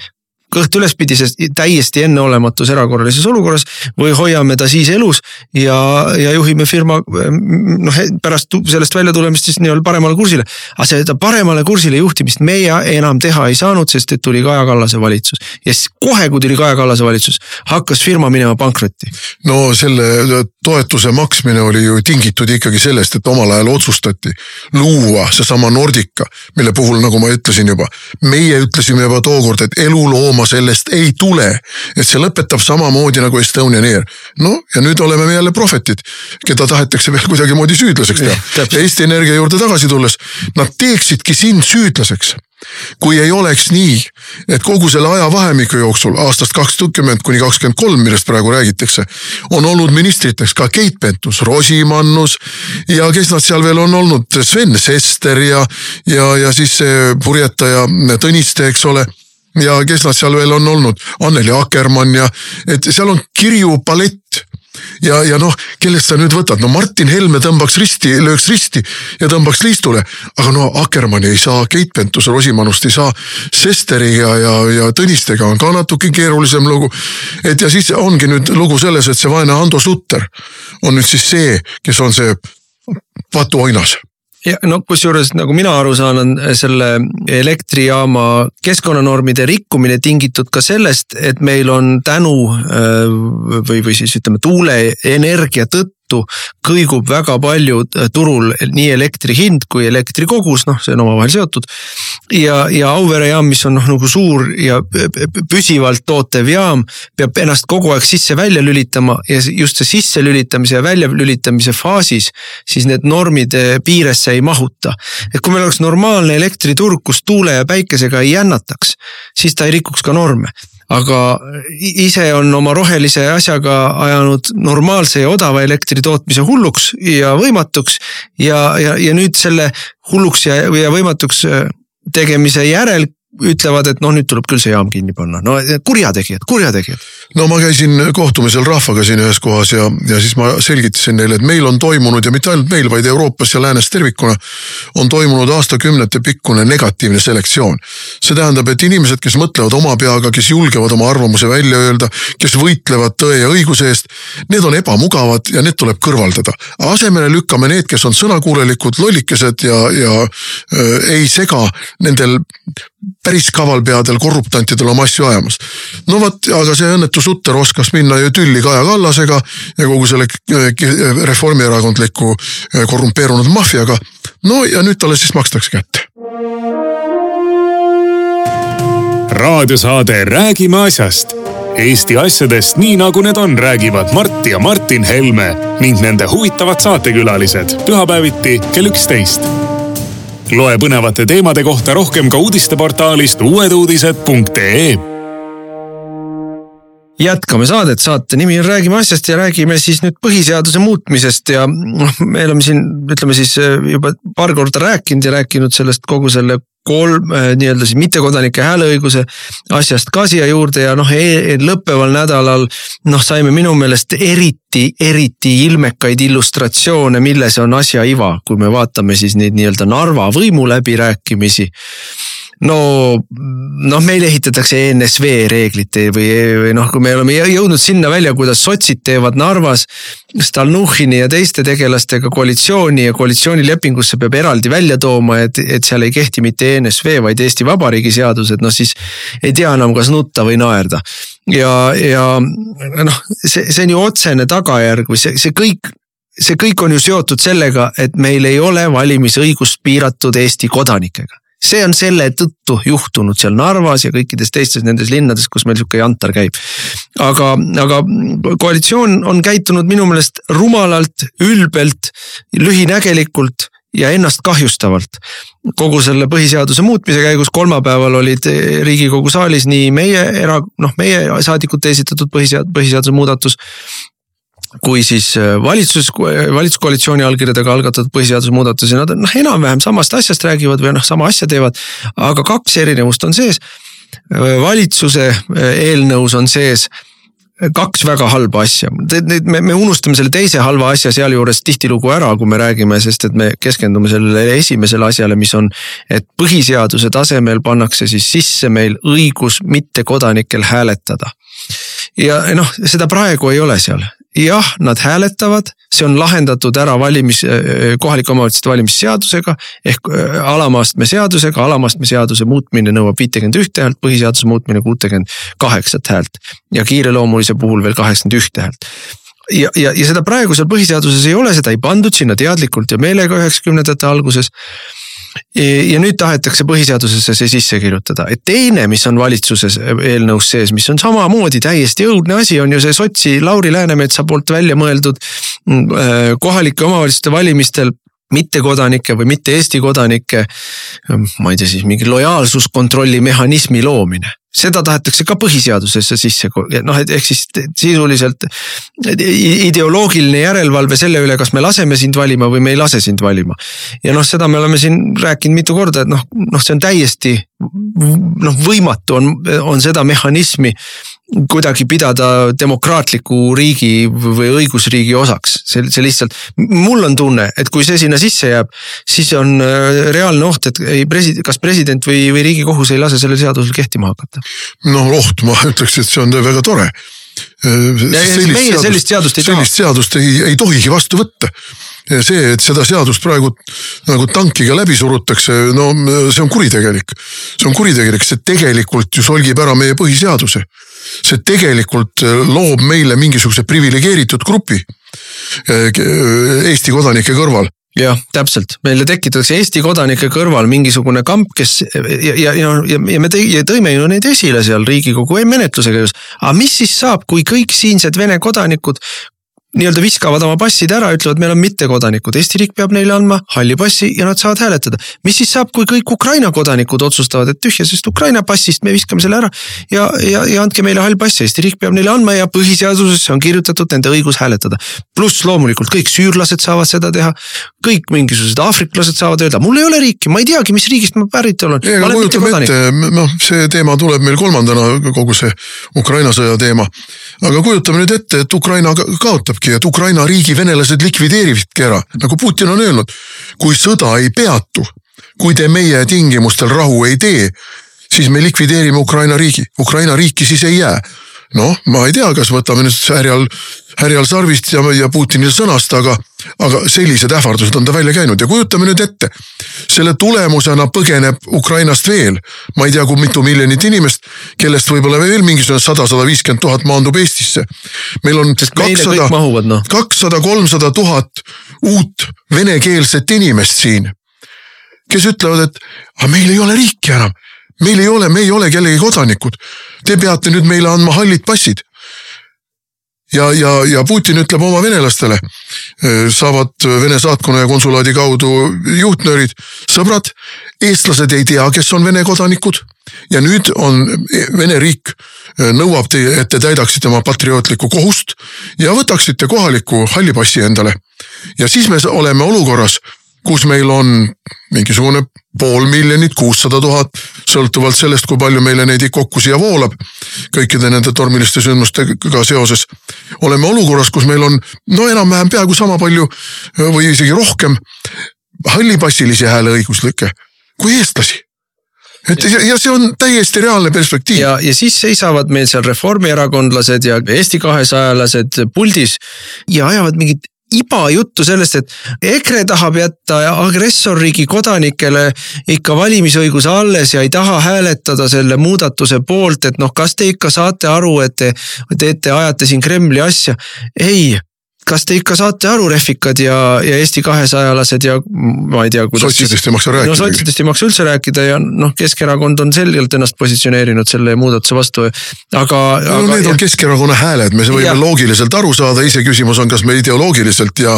kõht ülespidises täiesti enneolematus erakorralises olukorras või hoiame ta siis elus ja, ja juhime firma noh, pärast sellest väljatulemist siis nii-öelda paremale kursile. aga seda paremale kursile juhtimist meie enam teha ei saanud, sest et tuli Kaja Kallase valitsus ja siis kohe, kui tuli Kaja Kallase valitsus, hakkas firma minema pankrotti. no selle toetuse maksmine oli ju tingitud ikkagi sellest, et omal ajal otsustati luua seesama Nordica, mille puhul, nagu ma ütlesin juba, meie ütlesime juba tookord, et eluloom looma sellest ei tule. et see lõpetab samamoodi nagu Estonian Air. no ja nüüd oleme me jälle prohvetid, keda tahetakse veel kuidagimoodi süüdlaseks teha. Eesti Energia juurde tagasi tulles, nad teeksidki sind süüdlaseks kui ei oleks nii, et kogu selle ajavahemiku jooksul aastast kakskümmend kuni kakskümmend kolm, millest praegu räägitakse, on olnud ministriteks ka Keit Pentus, Rosimannus ja kes nad seal veel on olnud, Sven Sester ja, ja, ja siis see purjetaja Tõniste, eks ole. Ja kes nad seal veel on olnud, Anneli Akkermann ja et seal on kirju palett ja, ja noh, kellest sa nüüd võtad, no Martin Helme tõmbaks risti, lööks risti ja tõmbaks liistule. aga no Akkermanni ei saa, Keit Pentus-Rosimannust ei saa, Sesteriga ja, ja Tõnistega on ka natuke keerulisem lugu. et ja siis ongi nüüd lugu selles, et see vaene Ando Sutter on nüüd siis see, kes on see patuoinas ja no kusjuures nagu mina aru saan, on selle elektrijaama keskkonnanormide rikkumine tingitud ka sellest, et meil on tänu äh, või, või siis ütleme tuuleenergia tõttu kõigub väga palju äh, turul nii elektri hind kui elektri kogus, noh, see on omavahel seotud. ja, ja Auvere jaam, mis on noh nagu suur ja püsivalt tootev jaam, peab ennast kogu aeg sisse-välja lülitama ja just see sisselülitamise ja väljalülitamise faasis, siis need normid eh, piiresse ei mahuta. et kui meil oleks normaalne elektriturg, kus tuule ja päikesega ei jännataks, siis ta ei rikuks ka norme aga ise on oma rohelise asjaga ajanud normaalse ja odava elektri tootmise hulluks ja võimatuks. ja, ja, ja nüüd selle hulluks ja, ja võimatuks äh, tegemise järel ütlevad, et noh, nüüd tuleb küll see jaam kinni panna, no kurjategijad, kurjategijad. no ma käisin kohtumisel rahvaga siin ühes kohas ja, ja siis ma selgitasin neile, et meil on toimunud ja mitte ainult meil, vaid Euroopas ja läänes tervikuna. on toimunud aastakümnete pikkune negatiivne selektsioon. see tähendab, et inimesed, kes mõtlevad oma peaga, kes julgevad oma arvamuse välja öelda, kes võitlevad tõe ja õiguse eest. Need on ebamugavad ja need tuleb kõrvaldada. asemele lükkame need, kes on sõnakuulelikud, lollikesed ja, ja äh, ei sega nendel päris kavalpeadel korruptantidel oma asju ajamas. no vot, aga see õnnetu Sutter oskas minna ju tülli Kaja Kallasega ja kogu selle reformierakondliku eh, korrumpeerunud maffiaga. no ja nüüd talle siis makstakse kätte. raadiosaade Räägime asjast. Eesti asjadest nii nagu need on, räägivad Mart ja Martin Helme ning nende huvitavad saatekülalised pühapäeviti kell üksteist loe põnevate teemade kohta rohkem ka uudisteportaalist uueduudised.ee jätkame saadet, saate nimi on Räägime asjast ja räägime siis nüüd põhiseaduse muutmisest ja noh, me oleme siin ütleme siis juba paar korda rääkinud ja rääkinud sellest kogu selle kolm äh, nii-öelda siis mittekodanike hääleõiguse asjast ka siia juurde ja noh e, lõppeval nädalal noh, saime minu meelest eriti, eriti ilmekaid illustratsioone, milles on asja iva, kui me vaatame siis neid nii-öelda Narva võimuläbirääkimisi no noh, meil ehitatakse ENSV reeglite või, või noh, kui me oleme jõudnud sinna välja, kuidas sotsid teevad Narvas Stalnuhhini ja teiste tegelastega koalitsiooni ja koalitsioonilepingusse peab eraldi välja tooma, et, et seal ei kehti mitte ENSV, vaid Eesti Vabariigi seadused, noh siis ei tea enam, kas nutta või naerda. ja, ja noh, see, see on ju otsene tagajärg või see, see kõik see kõik on ju seotud sellega, et meil ei ole valimisõigust piiratud Eesti kodanikega see on selle tõttu juhtunud seal Narvas ja kõikides teistes nendes linnades, kus meil sihuke jantar käib. aga, aga koalitsioon on käitunud minu meelest rumalalt, ülbelt, lühinägelikult ja ennast kahjustavalt. kogu selle põhiseaduse muutmise käigus kolmapäeval olid riigikogu saalis nii meie era-, noh, meie saadikute esitatud põhisead-, põhiseaduse muudatus kui siis äh, valitsus, valitsuskoalitsiooni allkirjadega algatatud põhiseaduse muudatusi, nad noh, enam-vähem samast asjast räägivad või noh, sama asja teevad. aga kaks erinevust on sees. Äh, valitsuse äh, eelnõus on sees kaks väga halba asja, me, me unustame selle teise halva asja sealjuures tihtilugu ära, kui me räägime, sest et me keskendume sellele esimesele asjale, mis on. et põhiseaduse tasemel pannakse siis sisse meil õigus mittekodanikel hääletada. ja noh, seda praegu ei ole seal jah, nad hääletavad, see on lahendatud ära valimis, äh, kohalike omavalitsuste valimisseadusega ehk äh, alamastme seadusega, alamastme seaduse muutmine nõuab viitekümmet ühte häält, põhiseaduse muutmine kuutekümmet kaheksat häält ja kiireloomulise puhul veel kaheksakümmend ühte häält. Ja, ja, ja seda praegu seal põhiseaduses ei ole, seda ei pandud sinna teadlikult ja meelega üheksakümnendate alguses ja nüüd tahetakse põhiseadusesse see sisse kirjutada, et teine, mis on valitsuses eelnõus sees, mis on samamoodi täiesti õudne asi, on ju see sotsi Lauri Läänemetsa poolt välja mõeldud mm, äh, kohalike omavalitsuste valimistel mittekodanike või mitte Eesti kodanike, ma ei tea siis mingi lojaalsuskontrolli mehhanismi loomine seda tahetakse ka põhiseadusesse sisse, noh, et ehk siis sisuliselt ideoloogiline järelevalve selle üle, kas me laseme sind valima või me ei lase sind valima. ja noh, seda me oleme siin rääkinud mitu korda, et noh, noh, see on täiesti noh, võimatu on, on seda mehhanismi kuidagi pidada demokraatliku riigi või õigusriigi osaks. see, see lihtsalt, mul on tunne, et kui see sinna sisse jääb, siis on äh, reaalne oht, et ei president, kas president või, või riigikohus ei lase sellel seadusel kehtima hakata. no oht, ma ütleks, et see on väga tore. sellist meie seadust, sellist seadust ei sellist seadust ei, ei tohigi vastu võtta see, et seda seadust praegu nagu tankiga läbi surutakse, no see on kuritegelik. see on kuritegelik, see tegelikult ju solgib ära meie põhiseaduse. See tegelikult äh, loob meile mingisuguse priviligeeritud grupi äh, Eesti kodanike kõrval jah, täpselt, meile tekitatakse Eesti kodanike kõrval mingisugune kamp, kes ja, ja, ja, ja, ja me tõi, tõime ju neid esile seal riigikogu menetluse käigus. aga mis siis saab, kui kõik siinsed Vene kodanikud nii-öelda viskavad oma passid ära, ütlevad, meil on mittekodanikud, Eesti riik peab neile andma halli passi ja nad saavad hääletada. mis siis saab, kui kõik Ukraina kodanikud otsustavad, et tühja sellest Ukraina passist, me viskame selle ära ja, ja, ja andke meile hall pass, Eesti riik peab neile andma ja põhiseadusesse on kirjutatud nende õigus hääletada. pluss loomulikult kõik süürlased saavad seda teha, kõik mingisugused aafriklased saavad öelda, mul ei ole riiki, ma ei teagi, mis riigist ma pärit olen. noh, see teema tuleb meil kolmandana, kogu see Ukraina sõja teema. Aga kujutame nüüd ette, et Ukraina kaotab ütlebki, et Ukraina riigi venelased likvideerivadki ära, nagu Putin on öelnud. kui sõda ei peatu, kui te meie tingimustel rahu ei tee, siis me likvideerime Ukraina riigi, Ukraina riiki siis ei jää noh, ma ei tea, kas võtame nüüd härjal, härjal sarvist ja, ja Putinil sõnast, aga, aga sellised ähvardused on ta välja käinud ja kujutame nüüd ette. selle tulemusena põgeneb Ukrainast veel, ma ei tea, kui mitu miljonit inimest, kellest võib-olla veel mingisugune sada, sada viiskümmend tuhat maandub Eestisse. meil on kakssada, noh. kakssada, kolmsada tuhat uut venekeelset inimest siin, kes ütlevad, et aga meil ei ole riiki enam meil ei ole, me ei ole kellegi kodanikud. Te peate nüüd meile andma hallid passid. ja, ja, ja Putin ütleb oma venelastele, eh, saavad Vene saatkonna ja konsulaadi kaudu juhtnöörid, sõbrad, eestlased ei tea, kes on Vene kodanikud ja nüüd on Vene riik eh, nõuab teie, et te täidaksite oma patriootlikku kohust ja võtaksite kohaliku halli passi endale. ja siis me oleme olukorras, kus meil on mingisugune pool miljonit, kuussada tuhat, sõltuvalt sellest, kui palju meile neid kokku siia voolab. kõikide nende tormiliste sündmustega seoses. oleme olukorras, kus meil on no enam-vähem peaaegu sama palju või isegi rohkem hallipassilisi hääleõiguslikke kui eestlasi et ja, ja see on täiesti reaalne perspektiiv. ja, ja siis seisavad meil seal reformierakondlased ja Eesti kahesajalased puldis ja ajavad mingit iba juttu sellest, et EKRE tahab jätta agressorriigi kodanikele ikka valimisõiguse alles ja ei taha hääletada selle muudatuse poolt, et noh, kas te ikka saate aru, et te teete, ajate siin Kremli asja. ei, kas te ikka saate aru, rehvikad ja, ja Eesti kahesajalased ja ma ei tea, kuidas. sotsidest ei maksa rääkida. no sotsidest ei maksa üldse rääkida ja noh, Keskerakond on selgelt ennast positsioneerinud selle muudatuse vastu, aga. no aga, need on ja... Keskerakonna hääled, me võime ja. loogiliselt aru saada, iseküsimus on, kas me ideoloogiliselt ja,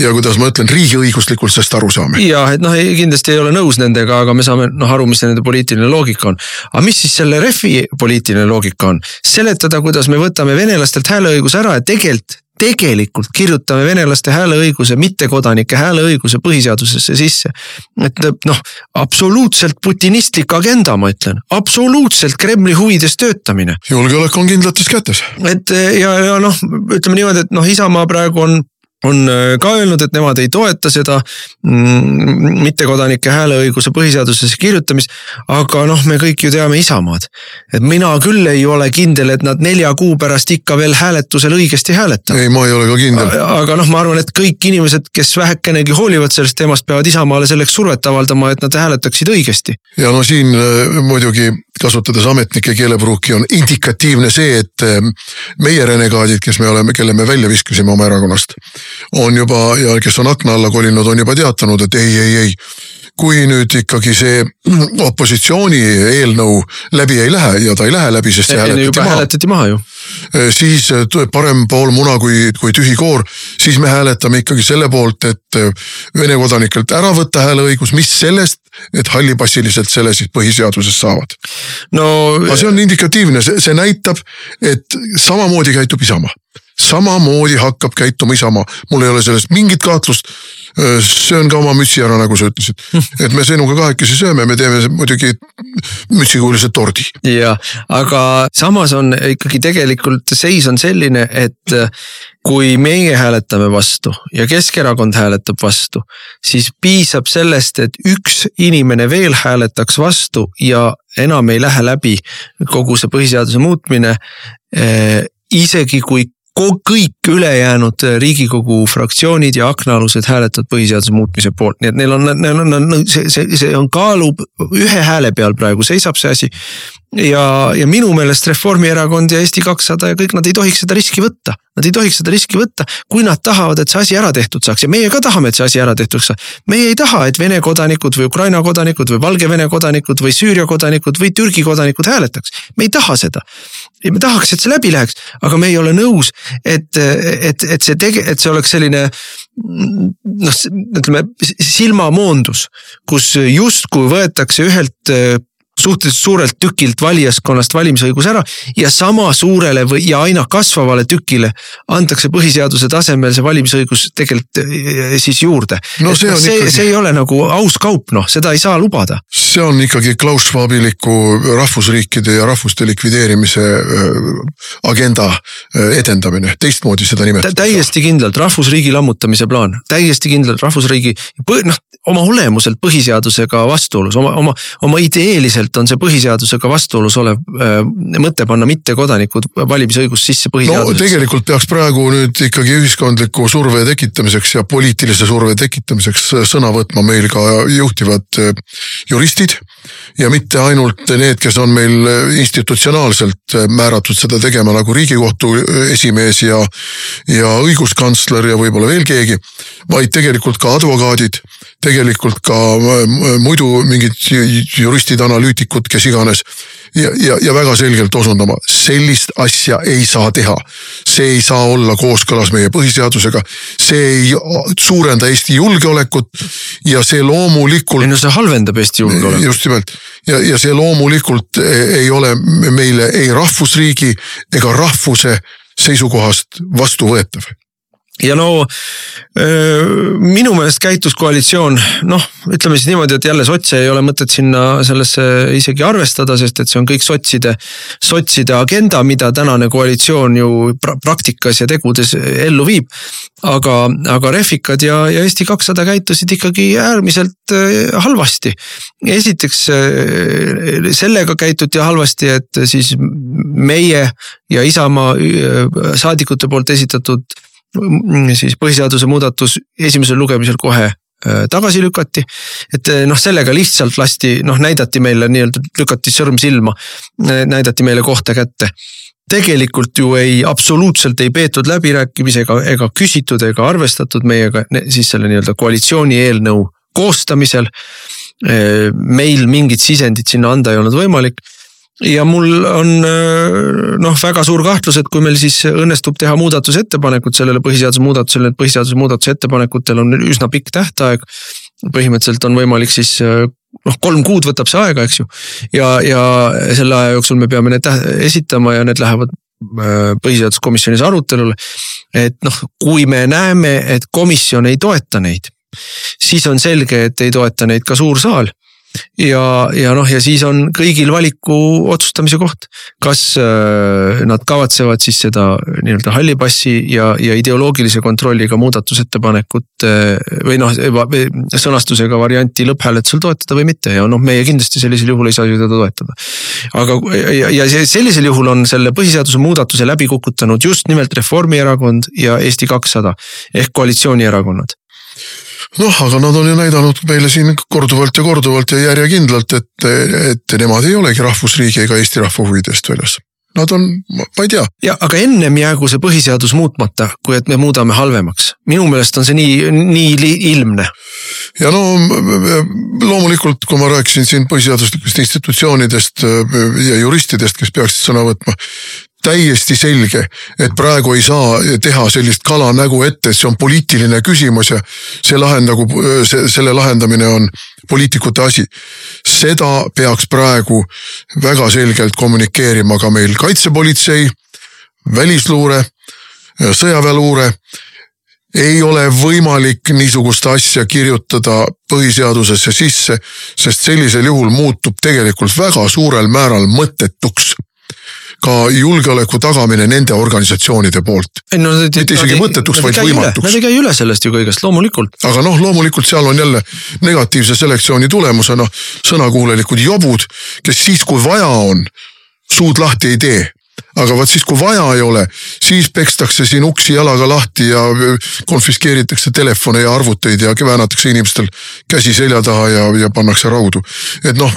ja kuidas ma ütlen, riigiõiguslikult sellest aru saame. ja et noh, kindlasti ei ole nõus nendega, aga me saame noh aru, mis nende poliitiline loogika on. aga mis siis selle refi poliitiline loogika on? seletada, kuidas me võtame venelastelt hääleõiguse ära ja tegelikult tegelikult kirjutame venelaste hääleõiguse, mittekodanike hääleõiguse põhiseadusesse sisse. et noh, absoluutselt putinistlik agenda, ma ütlen, absoluutselt Kremli huvides töötamine. julgeolek on kindlates kätes. et ja, ja noh, ütleme niimoodi, et noh, Isamaa praegu on on äh, ka öelnud, et nemad ei toeta seda mm, mittekodanike hääleõiguse põhiseadusesse kirjutamist. aga noh, me kõik ju teame Isamaad. et mina küll ei ole kindel, et nad nelja kuu pärast ikka veel hääletusel õigesti hääletavad. ei, ma ei ole ka kindel. aga noh, ma arvan, et kõik inimesed, kes vähekenegi hoolivad sellest teemast, peavad Isamaale selleks survet avaldama, et nad hääletaksid õigesti. ja no siin äh, muidugi kasutades ametnike keelepruuki, on indikatiivne see, et eh, meie renegaadid, kes me oleme, kelle me välja viskasime oma erakonnast, on juba ja kes on akna alla kolinud, on juba teatanud, et ei, ei, ei kui nüüd ikkagi see opositsiooni eelnõu läbi ei lähe ja ta ei lähe läbi, sest see hääletati maha. hääletati maha ju. Eh, siis eh, parem pool muna kui, kui tühi koor, siis me hääletame ikkagi selle poolt, et Vene kodanikelt ära võtta hääleõigus, mis sellest, et hallipassiliselt selle siis põhiseaduses saavad. no. aga see on indikatiivne, see, see näitab, et samamoodi käitub Isamaa samamoodi hakkab käituma Isamaa, mul ei ole sellest mingit kahtlust. söön ka oma mütsi ära, nagu sa ütlesid, et me sinuga kahekesi sööme, me teeme muidugi mütsikuulise tordi. ja, aga samas on ikkagi tegelikult seis on selline, et kui meie hääletame vastu ja Keskerakond hääletab vastu, siis piisab sellest, et üks inimene veel hääletaks vastu ja enam ei lähe läbi kogu see põhiseaduse muutmine isegi kui kõik ülejäänud äh, riigikogu fraktsioonid ja aknaalused hääletavad põhiseaduse muutmise poolt, nii et neil on, neil on, see, see, see on kaalub ühe hääle peal praegu seisab see asi. Ja, ja minu meelest Reformierakond ja Eesti kakssada ja kõik nad ei tohiks seda riski võtta. Nad ei tohiks seda riski võtta, kui nad tahavad, et see asi ära tehtud saaks ja meie ka tahame, et see asi ära tehtud saaks. meie ei taha, et Vene kodanikud või Ukraina kodanikud või Valgevene kodanikud või Süüria kodanikud või Türgi kodanikud hääletaks. me ei taha seda. ja me tahaks, et see läbi läheks, aga me ei ole nõus, et, et, et see tege-, et see oleks selline noh, ütleme silmamoondus, kus justkui võetakse ühelt suhteliselt suurelt tükilt valijaskonnast valimisõigus ära ja sama suurele või ja aina kasvavale tükile antakse põhiseaduse tasemel see valimisõigus tegelikult eh, siis juurde. no see on see, ikkagi. see ei ole nagu aus kaup, noh, seda ei saa lubada. See on ikkagi Klaus Schwabiliku rahvusriikide ja rahvuste likvideerimise äh, agenda äh, edendamine, teistmoodi seda nimetada. täiesti kindlalt rahvusriigi lammutamise plaan, täiesti kindlalt rahvusriigi, noh oma olemuselt põhiseadusega vastuolus, oma, oma, oma ideeliselt on see põhiseadusega vastuolus olev äh, mõte panna mittekodanikud valimisõigus sisse põhiseadusesse. no tegelikult peaks praegu nüüd ikkagi ühiskondliku surve tekitamiseks ja poliitilise surve tekitamiseks sõna võtma meil ka juhtivad äh, juristid ja mitte ainult need, kes on meil institutsionaalselt määratud seda tegema nagu riigikohtu esimees ja, ja õiguskantsler ja võib-olla veel keegi, vaid tegelikult ka advokaadid tegelikult ka muidu mingid juristid, analüütikud, kes iganes. Ja, ja, ja väga selgelt osundama, sellist asja ei saa teha. see ei saa olla kooskõlas meie põhiseadusega, see ei suurenda Eesti julgeolekut ja see loomulikult. ei no see halvendab Eesti julgeolekut. just nimelt ja, ja see loomulikult ei ole meile ei rahvusriigi ega rahvuse seisukohast vastuvõetav ja no minu meelest käitus koalitsioon, noh, ütleme siis niimoodi, et jälle sotse ei ole mõtet sinna sellesse isegi arvestada, sest et see on kõik sotside, sotside agenda, mida tänane koalitsioon ju pra praktikas ja tegudes ellu viib. aga, aga Refikad ja, ja Eesti kakssada käitusid ikkagi äärmiselt halvasti. esiteks sellega käituti halvasti, et siis meie ja Isamaa saadikute poolt esitatud siis põhiseaduse muudatus esimesel lugemisel kohe äh, tagasi lükati. et äh, noh, sellega lihtsalt lasti, noh näidati meile nii-öelda, lükati sõrm silma, äh, näidati meile kohta kätte. tegelikult ju ei, absoluutselt ei peetud läbirääkimisi ega, küsitud ega arvestatud meiega siis selle nii-öelda koalitsiooni eelnõu koostamisel. meil mingit sisendit sinna anda ei olnud võimalik ja mul on noh, väga suur kahtlus, et kui meil siis õnnestub teha muudatusettepanekud sellele põhiseaduse muudatusele, et põhiseaduse muudatusettepanekutel on üsna pikk tähtaeg. põhimõtteliselt on võimalik siis noh, kolm kuud võtab see aega, eks ju. ja, ja selle aja jooksul me peame need esitama ja need lähevad põhiseaduskomisjonis arutelule. et noh, kui me näeme, et komisjon ei toeta neid, siis on selge, et ei toeta neid ka suur saal ja, ja noh, ja siis on kõigil valiku otsustamise koht. kas äh, nad kavatsevad siis seda nii-öelda halli passi ja, ja ideoloogilise kontrolliga muudatusettepanekut äh, või noh, sõnastusega varianti lõpphääletusel toetada või mitte ja noh, meie kindlasti sellisel juhul ei saa ju teda toetada. aga, ja, ja sellisel juhul on selle põhiseaduse muudatuse läbi kukutanud just nimelt Reformierakond ja Eesti kakssada ehk koalitsioonierakonnad noh, aga nad on ju näidanud meile siin korduvalt ja korduvalt ja järjekindlalt, et, et nemad ei olegi rahvusriigi ega Eesti rahva huvidest väljas. Nad on, ma ei tea. ja aga ennem jäägu see põhiseadus muutmata, kui et me muudame halvemaks. minu meelest on see nii, nii ilmne. ja no loomulikult, kui ma rääkisin siin põhiseaduslikest institutsioonidest ja juristidest, kes peaksid sõna võtma täiesti selge, et praegu ei saa teha sellist kala nägu ette, see on poliitiline küsimus ja see lahendagu, selle lahendamine on poliitikute asi. seda peaks praegu väga selgelt kommunikeerima ka meil kaitsepolitsei, välisluure, sõjaväeluure ei ole võimalik niisugust asja kirjutada põhiseadusesse sisse, sest sellisel juhul muutub tegelikult väga suurel määral mõttetuks ka julgeoleku tagamine nende organisatsioonide poolt. No, mitte isegi mõttetuks, vaid võimatuks. Nad ei käi üle sellest ju kõigest, loomulikult. aga noh, loomulikult seal on jälle negatiivse selektsiooni tulemusena sõnakuulelikud jobud, kes siis, kui vaja on, suud lahti ei tee aga vot siis, kui vaja ei ole, siis pekstakse siin uksi jalaga lahti ja konfiskeeritakse telefone ja arvuteid ja väänatakse inimestel käsi selja taha ja, ja pannakse raudu. et noh,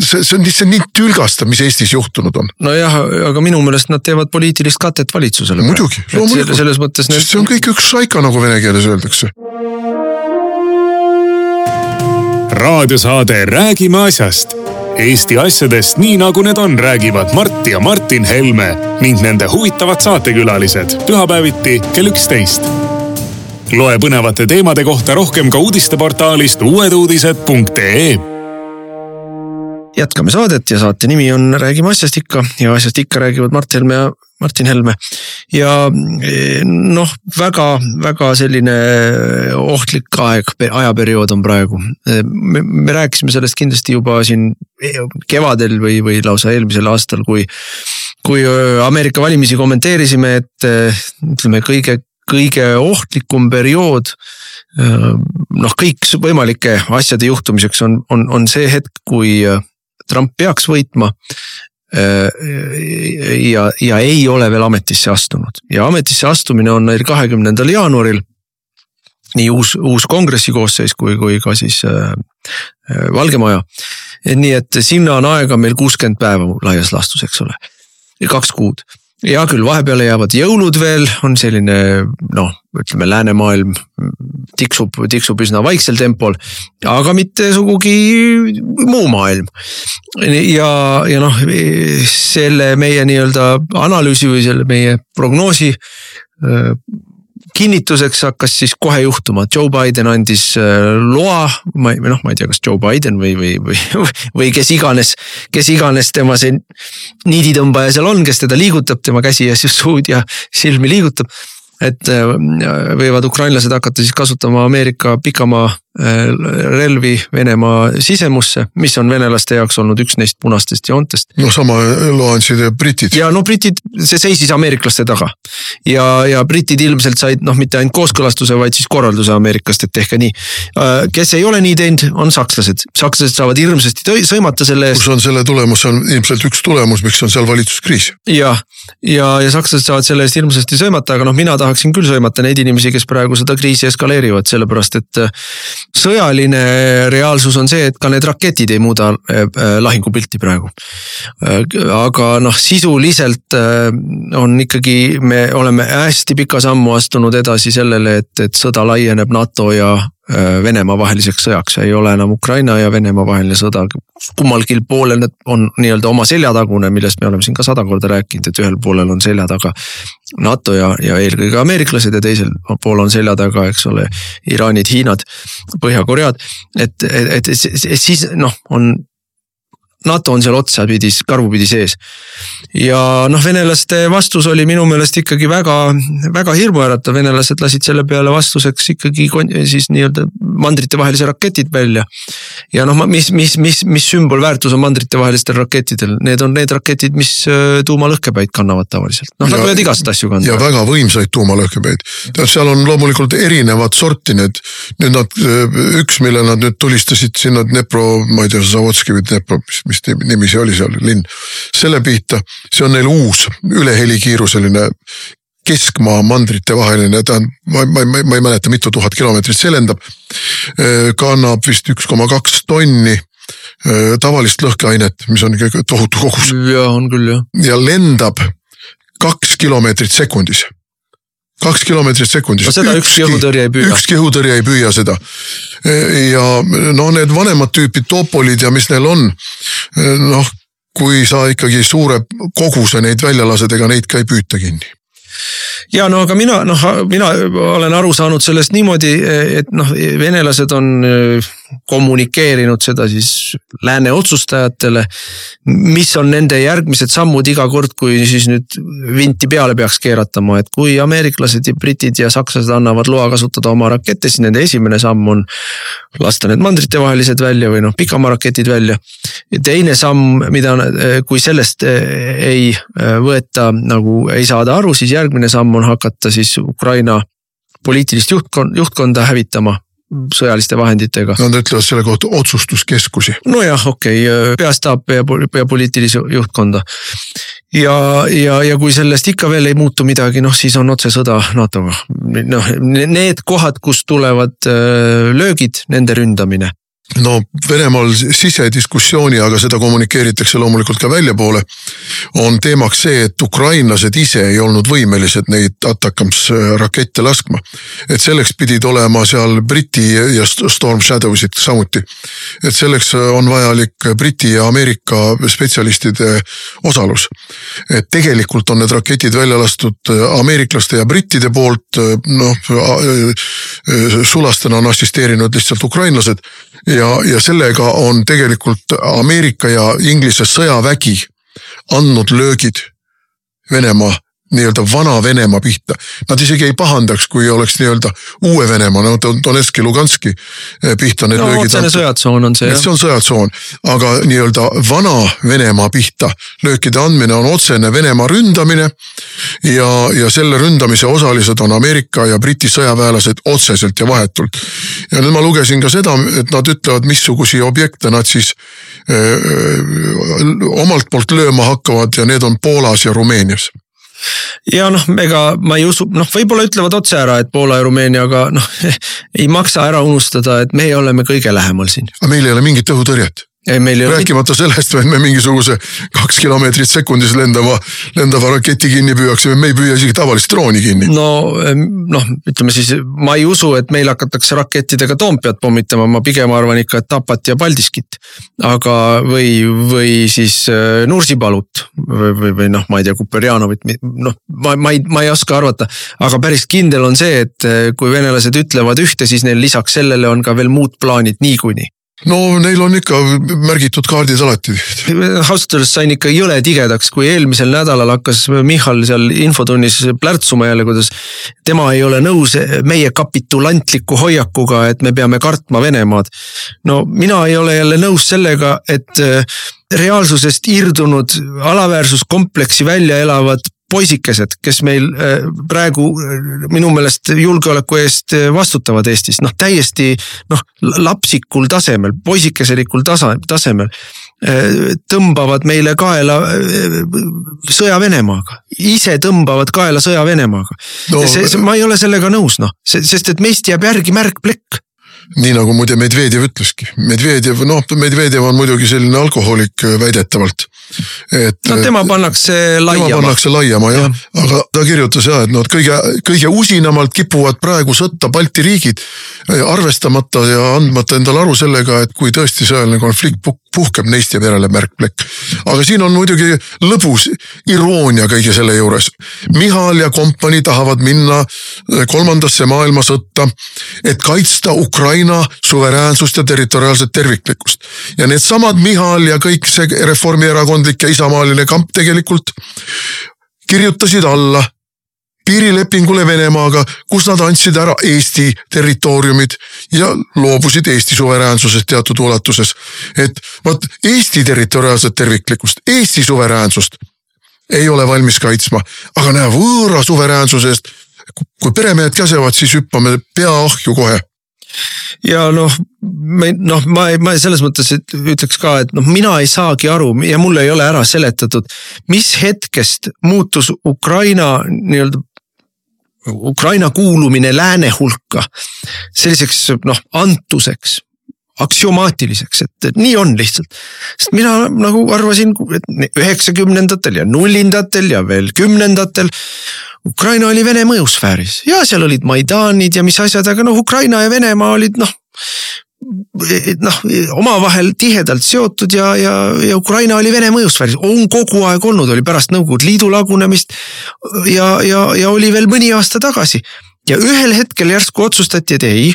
see, see on lihtsalt nii tülgastav, mis Eestis juhtunud on. nojah, aga minu meelest nad teevad poliitilist katet valitsusele. muidugi, loomulikult, selles mõttes need.... see on kõik üks šaika, nagu vene keeles öeldakse raadiosaade Räägime asjast. Eesti asjadest nii nagu need on, räägivad Mart ja Martin Helme ning nende huvitavad saatekülalised pühapäeviti kell üksteist. loe põnevate teemade kohta rohkem ka uudisteportaalist uueduudised.ee jätkame saadet ja saate nimi on Räägime asjast ikka ja asjast ikka räägivad Mart Helme ja Martin Helme. ja eh, noh, väga-väga selline ohtlik aeg, ajaperiood on praegu. Eh, me, me rääkisime sellest kindlasti juba siin kevadel või, või lausa eelmisel aastal, kui, kui Ameerika valimisi kommenteerisime, et ütleme kõige kõige ohtlikum periood noh, kõikvõimalike asjade juhtumiseks on, on, on see hetk, kui Trump peaks võitma ja, ja ei ole veel ametisse astunud ja ametisse astumine on neil kahekümnendal jaanuaril. nii uus, uus kongressi koosseis kui, kui ka siis äh, Valge Maja. nii et sinna on aega meil kuuskümmend päeva laias laastus, eks ole, kaks kuud hea küll, vahepeale jäävad jõulud veel, on selline noh, ütleme läänemaailm tiksub, tiksub üsna vaiksel tempol, aga mitte sugugi muu maailm. ja, ja noh, selle meie nii-öelda analüüsi või selle meie prognoosi kinnituseks hakkas siis kohe juhtuma, Joe Biden andis äh, loa, ma ei, noh, ma ei tea, kas Joe Biden või, või, või, või kes iganes, kes iganes tema see niiditõmbaja seal on, kes teda liigutab, tema käsi ja suud ja silmi liigutab. Et äh, võivad ukrainlased hakata siis kasutama Ameerika pikamaa relvi Venemaa sisemusse, mis on venelaste jaoks olnud üks neist punastest joontest. no sama loa andsid britid. ja no britid, see seisis ameeriklaste taga. ja, ja britid ilmselt said noh, mitte ainult kooskõlastuse, vaid siis korralduse Ameerikast, et tehke nii. Äh, kes ei ole nii teinud, on sakslased, sakslased saavad hirmsasti sõimata selle eest. kus on selle tulemus, on ilmselt üks tulemus, miks on seal valitsuskriis. ja, ja, ja sakslased saavad selle eest hirmsasti sõimata, aga noh, mina tahaksin küll sõimata neid inimesi, kes praegu seda kriisi eskaleerivad, sellepärast et äh, sõjaline reaalsus on see, et ka need raketid ei muuda äh, äh, lahingupilti praegu. aga noh, sisuliselt on ikkagi, me oleme hästi pika sammu astunud edasi sellele, et, et sõda laieneb NATO ja Äh, Venemaa vaheliseks sõjaks, ei ole enam Ukraina ja Venemaa vaheline sõda. kummalgi poolel need on nii-öelda oma seljatagune, millest me oleme siin ka sada korda rääkinud, et ühel poolel on selja taga NATO ja, ja eelkõige ameeriklased ja teisel pool on selja taga, eks ole, Iraanid, Hiinad, Põhja-Koread. et, et, et, et siis noh, on NATO on seal otsapidi, karvupidi sees. ja noh, venelaste vastus oli minu meelest ikkagi väga, väga hirmuäratav, venelased lasid selle peale vastuseks ikkagi siis nii-öelda mandritevahelise raketid välja. ja noh, mis, mis, mis, mis sümbolväärtus on mandritevahelistel rakettidel, need on need raketid, mis äh, tuumalõhkepäid kannavad tavaliselt, noh nad võivad igast asju kanda. ja väga võimsaid tuumalõhkepäid, tead seal on loomulikult erinevat sorti need, nüüd nad, äh, üks, mille nad nüüd tulistasid sinna Dnepro, ma ei tea, Zavodski või Dnepro, mis mis nimi see oli seal, linn. selle pihta, see on neil uus ülehelikiiruseline keskmaa mandrite vaheline, ta on, ma, ma, ma, ma ei mäleta, mitu tuhat kilomeetrit see lendab. kannab vist üks koma kaks tonni tavalist lõhkeainet, mis on tohutu kogus. ja on küll jah. ja lendab kaks kilomeetrit sekundis kaks kilomeetrit sekundis. no seda ükski õhutõrje ei püüa. ükski õhutõrje ei püüa seda. ja no need vanemad tüüpi topolid ja mis neil on, noh kui sa ikkagi suure koguse neid välja lased, ega neid ka ei püüta kinni ja no aga mina noh, mina olen aru saanud sellest niimoodi, et noh, venelased on kommunikeerinud seda siis lääne otsustajatele. mis on nende järgmised sammud iga kord, kui siis nüüd vinti peale peaks keeratama, et kui ameeriklased ja britid ja sakslased annavad loa kasutada oma rakette, siis nende esimene samm on lasta need mandritevahelised välja või noh, pikamaaraketid välja. ja teine samm, mida, kui sellest äh, ei äh, võeta nagu ei saada aru, siis järgmine samm on hakata siis Ukraina poliitilist juhtkond, juhtkonda hävitama sõjaliste vahenditega. Nad ütlevad selle kohta otsustuskeskusi. nojah, okei okay,, peastaapi ja, ja poliitilisi juhtkonda. ja, ja, ja kui sellest ikka veel ei muutu midagi, noh siis on otsesõda NATO-ga. noh, need kohad, kust tulevad löögid, nende ründamine no Venemaal sisediskussiooni, aga seda kommunikeeritakse loomulikult ka väljapoole. on teemaks see, et ukrainlased ise ei olnud võimelised neid Atakams äh, rakette laskma. et selleks pidid olema seal Briti ja Storm Shadowsid samuti. et selleks äh, on vajalik Briti ja Ameerika spetsialistide osalus. et tegelikult on need raketid välja lastud äh, ameeriklaste ja brittide poolt, noh sulastena on assisteerinud lihtsalt ukrainlased ja, ja sellega on tegelikult Ameerika ja Inglise sõjavägi andnud löögid Venemaa nii-öelda Vana-Venemaa pihta. Nad isegi ei pahandaks, kui oleks nii-öelda uue Venemaa, no Donetski, Luganski eh, pihta need no, löögid. otsene sõjatsoon on see jah. see on sõjatsoon, aga nii-öelda Vana-Venemaa pihta löökide andmine on otsene Venemaa ründamine. ja, ja selle ründamise osalised on Ameerika ja Briti sõjaväelased otseselt ja vahetult. ja nüüd ma lugesin ka seda, et nad ütlevad, missuguseid objekte nad siis öö, eh, öö, omalt poolt lööma hakkavad ja need on Poolas ja Rumeenias ja noh, ega ma ei usu, noh, võib-olla ütlevad otse ära, et Poola ja Rumeenia, aga noh ei maksa ära unustada, et meie oleme kõige lähemal siin. aga meil ei ole mingit õhutõrjet rääkimata sellest, et me mingisuguse kaks kilomeetrit sekundis lendava, lendava raketi kinni püüaksime, me ei püüa isegi tavalist drooni kinni. no noh, ütleme siis ma ei usu, et meil hakatakse rakettidega Toompead pommitama, ma pigem arvan ikka, et Tapat ja Paldiskit. aga, või, või siis äh, Nursipalut või, või, või noh, ma ei tea, Kuperjanovit, noh, ma, ma ei, ma ei oska arvata. aga päris kindel on see, et äh, kui venelased ütlevad ühte, siis neil lisaks sellele on ka veel muud plaanid niikuinii no neil on ikka märgitud kaardid alati. ausalt öeldes sain ikka jõle tigedaks, kui eelmisel nädalal hakkas Michal seal infotunnis plärtsuma jälle, kuidas tema ei ole nõus meie kapitulantliku hoiakuga, et me peame kartma Venemaad. no mina ei ole jälle nõus sellega, et äh, reaalsusest irdunud alaväärsuskompleksi välja elavad poisikesed, kes meil äh, praegu äh, minu meelest julgeoleku eest äh, vastutavad Eestis, noh täiesti noh lapsikul tasemel, poisikeselikul tasa, tasemel. tõmbavad meile kaela sõja Venemaaga, ise tõmbavad kaela sõja Venemaaga no,. see, see, ma ei ole sellega nõus noh, sest et meist jääb järgi märkplekk nii nagu muide Medvedjev ütleski, Medvedjev, noh, Medvedjev on muidugi selline alkohoolik väidetavalt et. no tema pannakse laiama. tema pannakse laiama jah ja., aga ta kirjutas ja, et noh, kõige, kõige usinamalt kipuvad praegu sõtta Balti riigid. arvestamata ja andmata endale aru sellega, et kui tõesti sõjaline konflikt puhkeb, neist jääb järele märkplekk. aga siin on muidugi lõbus iroonia kõige selle juures. Michal ja kompanii tahavad minna äh, kolmandasse maailmasõtta, et kaitsta Ukraina suveräänsust ja territoriaalset terviklikkust. ja needsamad Michal ja kõik see reformierakondlik ja isamaaline kamp tegelikult kirjutasid alla piirilepingule Venemaaga, kus nad andsid ära Eesti territooriumid ja loobusid Eesti suveräänsusest teatud ulatuses. et vot Eesti territoriaalset terviklikkust, Eesti suveräänsust ei ole valmis kaitsma, aga näe võõra suveräänsuse eest, kui peremehed käsevad, siis hüppame pea ahju kohe ja noh, me noh, ma, ma selles mõttes ütleks ka, et noh, mina ei saagi aru ja mul ei ole ära seletatud, mis hetkest muutus Ukraina nii-öelda Ukraina kuulumine lääne hulka selliseks noh, antuseks aktsiomaatiliseks, et nii on lihtsalt. sest mina nagu arvasin, et üheksakümnendatel ja nullindatel ja veel kümnendatel. Ukraina oli Vene mõjusfääris ja seal olid Maidanid ja mis asjad, aga noh, Ukraina ja Venemaa olid noh noh, omavahel tihedalt seotud ja, ja, ja Ukraina oli Vene mõjusfääris, on kogu aeg olnud, oli pärast Nõukogude Liidu lagunemist. ja, ja, ja oli veel mõni aasta tagasi ja ühel hetkel järsku otsustati, et ei,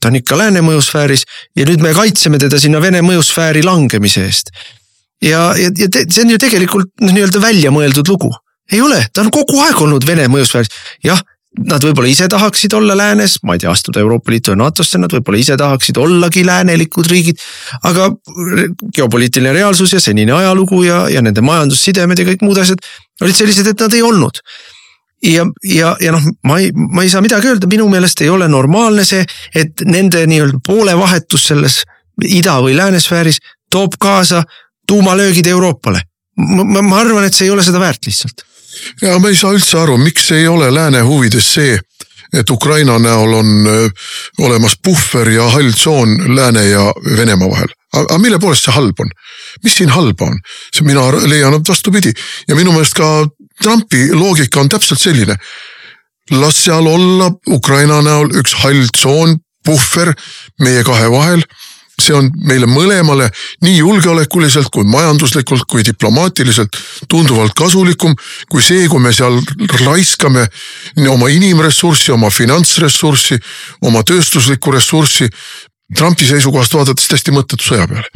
ta on ikka lääne mõjusfääris ja nüüd me kaitseme teda sinna Vene mõjusfääri langemise eest. ja, ja, ja te, see on ju tegelikult noh, nii-öelda väljamõeldud lugu, ei ole, ta on kogu aeg olnud Vene mõjusfääris, jah nad võib-olla ise tahaksid olla läänes, ma ei tea, astuda Euroopa Liitu ja NATO-sse, nad võib-olla ise tahaksid ollagi läänelikud riigid. aga geopoliitiline reaalsus ja senine ajalugu ja, ja nende majandussidemed ja kõik muud asjad olid sellised, et nad ei olnud. ja, ja, ja noh, ma ei, ma ei saa midagi öelda, minu meelest ei ole normaalne see, et nende nii-öelda poolevahetus selles ida või läänesfääris toob kaasa tuumalöögid Euroopale. ma, ma arvan, et see ei ole seda väärt lihtsalt. Ja ma ei saa üldse aru, miks ei ole lääne huvides see, et Ukraina näol on olemas puhver ja hall tsoon Lääne ja Venemaa vahel. aga mille poolest see halb on? mis siin halba on? mina leian, et vastupidi ja minu meelest ka Trumpi loogika on täpselt selline. las seal olla Ukraina näol üks hall tsoon, puhver meie kahe vahel see on meile mõlemale nii julgeolekuliselt kui majanduslikult kui diplomaatiliselt tunduvalt kasulikum kui see, kui me seal raiskame oma inimressurssi, oma finantsressurssi, oma tööstuslikku ressurssi Trumpi seisukohast vaadates täiesti mõttetu sõja peale.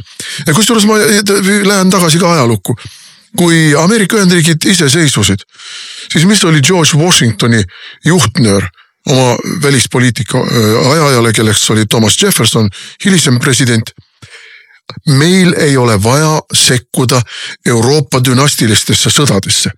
kusjuures ma lähen tagasi ka ajalukku. kui Ameerika Ühendriigid iseseisvusid, siis mis oli George Washingtoni juhtnöör oma välispoliitika äh, ajajale, kelleks oli Thomas Jefferson, hilisem president. Meil ei ole vaja sekkuda Euroopa dünastilistesse sõdadesse.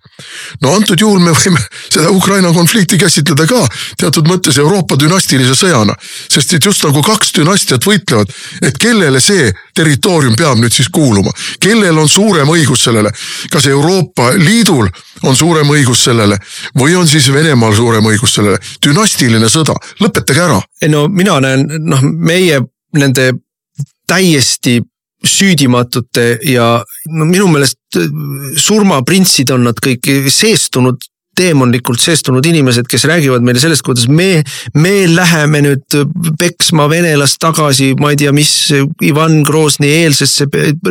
no antud juhul me võime seda Ukraina konflikti käsitleda ka teatud mõttes Euroopa dünastilise sõjana, sest et just nagu kaks dünastiat võitlevad, et kellele see territoorium peab nüüd siis kuuluma, kellel on suurem õigus sellele, kas Euroopa Liidul on suurem õigus sellele või on siis Venemaal suurem õigus sellele. dünastiline sõda, lõpetage ära. no mina näen, noh, meie nende täiesti süüdimatute ja no minu meelest surmaprintsid on nad kõik seestunud teemonlikult seestunud inimesed, kes räägivad meile sellest, kuidas me, me läheme nüüd peksma venelast tagasi, ma ei tea, mis Ivan Grozny eelsesse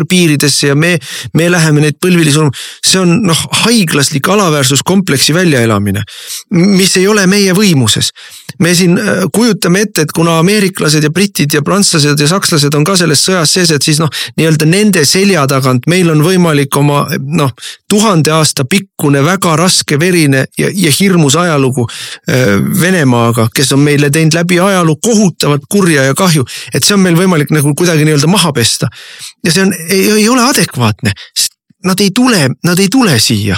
piiridesse ja me, me läheme neid põlvili surma. see on noh, haiglaslik alaväärsuskompleksi väljaelamine, mis ei ole meie võimuses me siin äh, kujutame ette, et kuna ameeriklased ja britid ja prantslased ja sakslased on ka selles sõjas sees, et siis noh, nii-öelda nende selja tagant meil on võimalik oma noh, tuhande aasta pikkune väga raske verine tõsine ja, ja hirmus ajalugu äh, Venemaaga, kes on meile teinud läbi ajaloo kohutavat kurja ja kahju. et see on meil võimalik nagu kuidagi nii-öelda maha pesta. ja see on, ei ole adekvaatne, nad ei tule, nad ei tule siia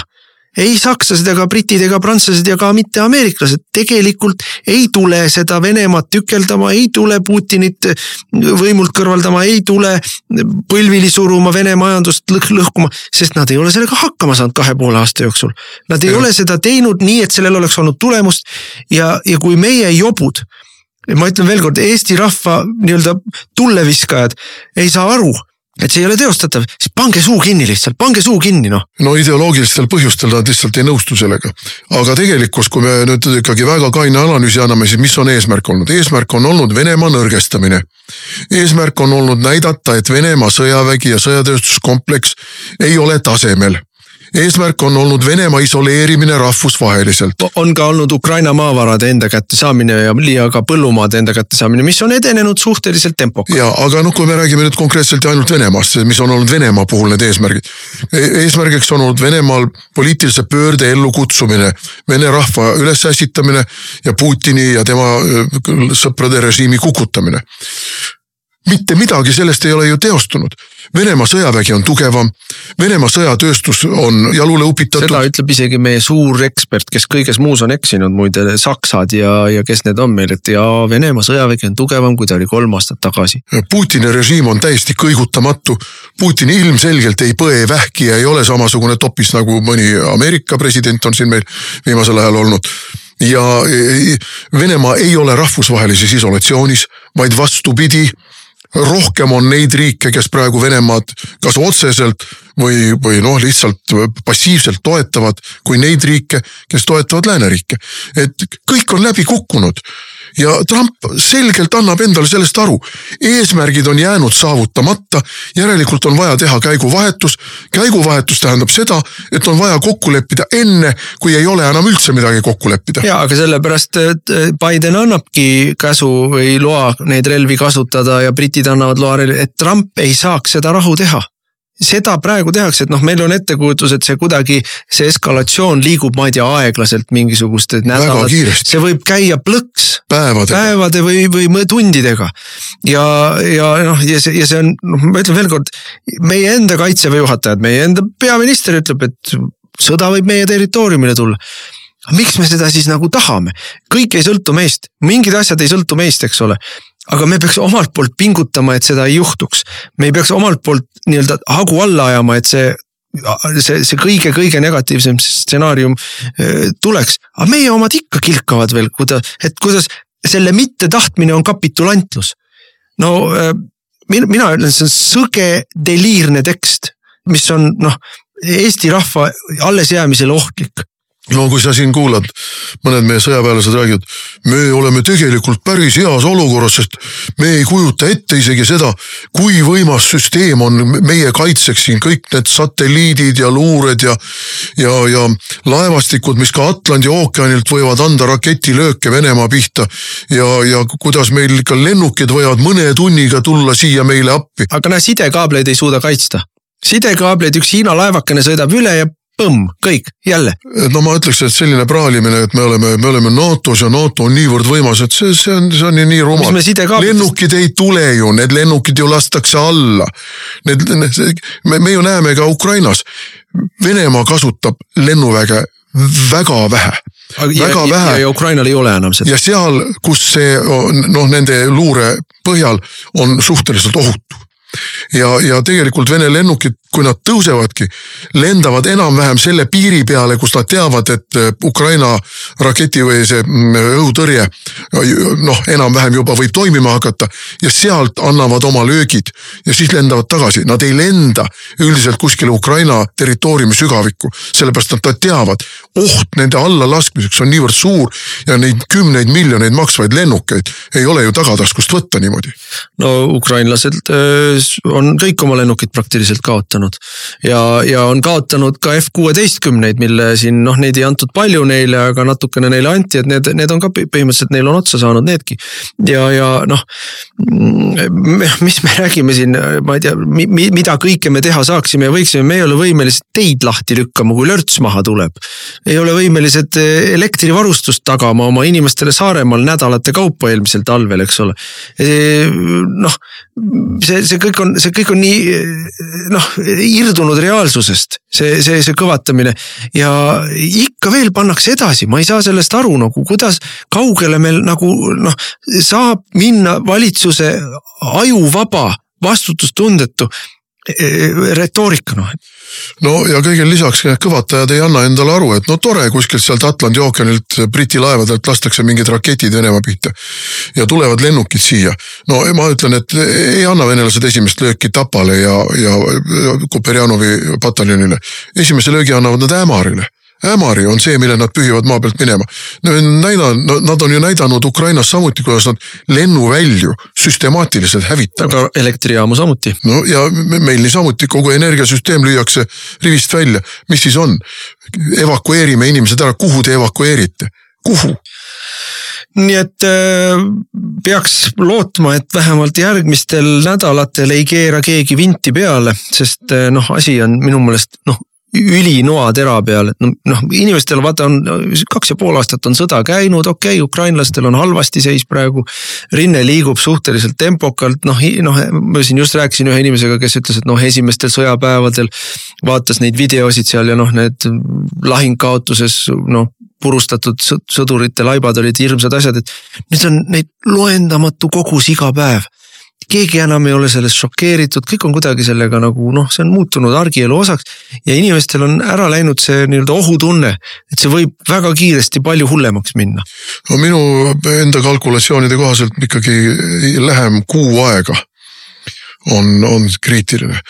ei sakslased ega britid ega prantslased ja ka mitte ameeriklased tegelikult ei tule seda Venemaad tükeldama, ei tule Putinit võimult kõrvaldama, ei tule põlvili suruma Vene majandust lõh lõhkuma, sest nad ei ole sellega hakkama saanud kahe poole aasta jooksul. Nad ei ja. ole seda teinud nii, et sellel oleks olnud tulemust ja, ja kui meie jobud ma ütlen veelkord, Eesti rahva nii-öelda tulleviskajad ei saa aru et see ei ole teostatav, siis pange suu kinni lihtsalt, pange suu kinni noh. no ideoloogilistel põhjustel nad lihtsalt ei nõustu sellega. aga tegelikkus, kui me nüüd ikkagi väga kaine analüüsi anname, siis mis on eesmärk olnud? eesmärk on olnud Venemaa nõrgestamine. eesmärk on olnud näidata, et Venemaa sõjavägi ja sõjatööstuskompleks ei ole tasemel eesmärk on olnud Venemaa isoleerimine rahvusvaheliselt. on ka olnud Ukraina maavarade enda kätte saamine ja, ka põllumaade enda kätte saamine, mis on edenenud suhteliselt tempokalt. ja aga noh, kui me räägime nüüd konkreetselt ainult Venemaast, mis on olnud Venemaa puhul need eesmärgid e. eesmärgiks on olnud Venemaal poliitilise pöörde ellukutsumine, vene rahva ülesässitamine ja Putini ja tema sõprade režiimi kukutamine mitte midagi sellest ei ole ju teostunud. Venemaa sõjavägi on tugevam, Venemaa sõjatööstus on jalule upitatud. seda ütleb isegi meie suur ekspert, kes kõiges muus on eksinud muide, saksad ja, ja kes need on meil, et jaa, Venemaa sõjavägi on tugevam, kui ta oli kolm aastat tagasi. Putini režiim on täiesti kõigutamatu. Putin ilmselgelt ei põe vähki ja ei ole samasugune topis nagu mõni Ameerika president on siin meil viimasel ajal olnud ja Venemaa ei ole rahvusvahelises isolatsioonis, vaid vastupidi rohkem on neid riike, kes praegu Venemaad kas otseselt või, või noh, lihtsalt passiivselt toetavad, kui neid riike, kes toetavad lääneriike. et kõik on läbi kukkunud ja Trump selgelt annab endale sellest aru. eesmärgid on jäänud saavutamata, järelikult on vaja teha käiguvahetus. käiguvahetus tähendab seda, et on vaja kokku leppida enne, kui ei ole enam üldse midagi kokku leppida. ja, aga sellepärast Biden annabki käsu või loa neid relvi kasutada ja britid annavad loa et Trump ei saaks seda rahu teha seda praegu tehakse, et noh, meil on ettekujutus, et see kuidagi, see eskalatsioon liigub, ma ei tea, aeglaselt mingisuguste nädalad. see võib käia plõks. päevade või, või tundidega. ja, ja noh, ja see, ja see on, noh, ma ütlen veelkord, meie enda kaitseväe juhatajad, meie enda peaminister ütleb, et sõda võib meie territooriumile tulla miks me seda siis nagu tahame, kõik ei sõltu meist, mingid asjad ei sõltu meist, eks ole aga me peaks omalt poolt pingutama, et seda ei juhtuks. me ei peaks omalt poolt nii-öelda hagu alla ajama, et see see, see kõige-kõige negatiivsem stsenaarium äh, tuleks, aga meie omad ikka kilkavad veel, kuidas, et kuidas selle mittetahtmine on kapitulantlus. no äh, mina, mina ütlen, see on sõge deliirne tekst, mis on noh, Eesti rahva allesjäämisele ohtlik no kui sa siin kuulad, mõned meie sõjaväelased räägivad, me oleme tegelikult päris heas olukorras, sest me ei kujuta ette isegi seda, kui võimas süsteem on meie kaitseks siin kõik need satelliidid ja luured ja. ja, ja laevastikud, mis ka Atlandi ookeanilt võivad anda raketilööke Venemaa pihta. ja, ja kuidas meil ikka lennukid võivad mõne tunniga tulla siia meile appi. aga näe, sidekaableid ei suuda kaitsta sidekaableid, üks Hiina laevakene sõidab üle ja põmm, kõik, jälle. no ma ütleks, et selline praalimine, et me oleme, me oleme NATO-s ja NATO on niivõrd võimas, et see, see on, see on ju nii rumal. lennukid ei tule ju, need lennukid ju lastakse alla. Need, me, me ju näeme ka Ukrainas, Venemaa kasutab lennuväge väga vähe väga ja, vähe. ja Ukrainal ei ole enam seda. ja seal, kus see noh, nende luure põhjal on suhteliselt ohutu ja, ja tegelikult Vene lennukid, kui nad tõusevadki, lendavad enam-vähem selle piiri peale, kus nad teavad, et äh, Ukraina raketi või see mm, õhutõrje noh, enam-vähem juba võib toimima hakata ja sealt annavad oma löögid ja siis lendavad tagasi. Nad ei lenda üldiselt kuskile Ukraina territooriumi sügavikku, sellepärast et nad teavad, oht nende allalaskmiseks on niivõrd suur ja neid kümneid miljoneid maksvaid lennukeid ei ole ju tagataskust võtta niimoodi. no ukrainlased on kõik oma lennukid praktiliselt kaotanud ja, ja on kaotanud ka F kuueteistkümneid, mille siin noh, neid ei antud palju neile, aga natukene neile anti, et need, need on ka põhimõtteliselt, neil on otsa saanud needki. ja, ja noh, mis me räägime siin, ma ei tea, mida kõike me teha saaksime ja võiksime, me ei ole võimelised teid lahti lükkama, kui lörts maha tuleb ei ole võimelised eh, elektrivarustust tagama oma inimestele Saaremaal nädalate kaupa eelmisel talvel, eks ole. Eh, noh, see, see kõik on, see kõik on nii eh, noh, irdunud reaalsusest, see, see, see kõvatamine ja ikka veel pannakse edasi, ma ei saa sellest aru nagu, kuidas kaugele meil nagu noh, saab minna valitsuse ajuvaba vastutustundetu retoorika noh no ja kõigele lisaks kõvatajad ei anna endale aru, et no tore, kuskilt sealt Atlandi ookeanilt Briti laevadelt lastakse mingid raketid Venemaa pihta. ja tulevad lennukid siia. no ma ütlen, et ei anna venelased esimest lööki Tapale ja, ja Kuperjanovi pataljonile. esimese löögi annavad nad Ämarile Ämari on see, mille nad pühivad maa pealt minema. näidanud, nad on ju näidanud Ukrainas samuti, kuidas nad lennuvälju süstemaatiliselt hävitavad. aga elektrijaamu samuti. no ja meil niisamuti kogu energiasüsteem lüüakse rivist välja, mis siis on? evakueerime inimesed ära, kuhu te evakueerite, kuhu? nii et äh, peaks lootma, et vähemalt järgmistel nädalatel ei keera keegi vinti peale, sest äh, noh, asi on minu meelest noh ülinoatera peal, et noh, inimestel vaata on kaks ja pool aastat on sõda käinud, okei okay,, ukrainlastel on halvasti seis praegu. rinne liigub suhteliselt tempokalt, noh, noh, ma siin just rääkisin ühe inimesega, kes ütles, et noh, esimestel sõjapäevadel vaatas neid videosid seal ja noh, need lahingkaotuses noh purustatud sõdurite laibad olid hirmsad asjad, et nüüd on neid loendamatu kogus iga päev keegi enam ei ole sellest šokeeritud, kõik on kuidagi sellega nagu noh, see on muutunud argielu osaks. ja inimestel on ära läinud see nii-öelda ohutunne, et see võib väga kiiresti palju hullemaks minna. no minu enda kalkulatsioonide kohaselt ikkagi lähem kuu aega on, on kriitiline.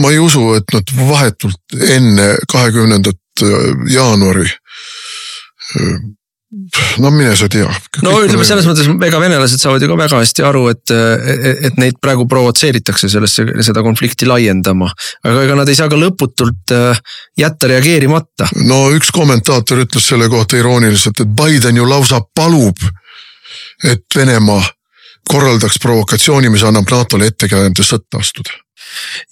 ma ei usu, et nad vahetult enne kahekümnendat jaanuari no mine sa tea. no ütleme selles mõttes, ega venelased saavad ju ka väga hästi aru, et, et neid praegu provotseeritakse sellesse, seda konflikti laiendama. aga ega nad ei saa ka lõputult äh, jätta reageerimata. no üks kommentaator ütles selle kohta irooniliselt, et Biden ju lausa palub, et Venemaa korraldaks provokatsiooni, mis annab NATO-le ettekäändel sõtta astuda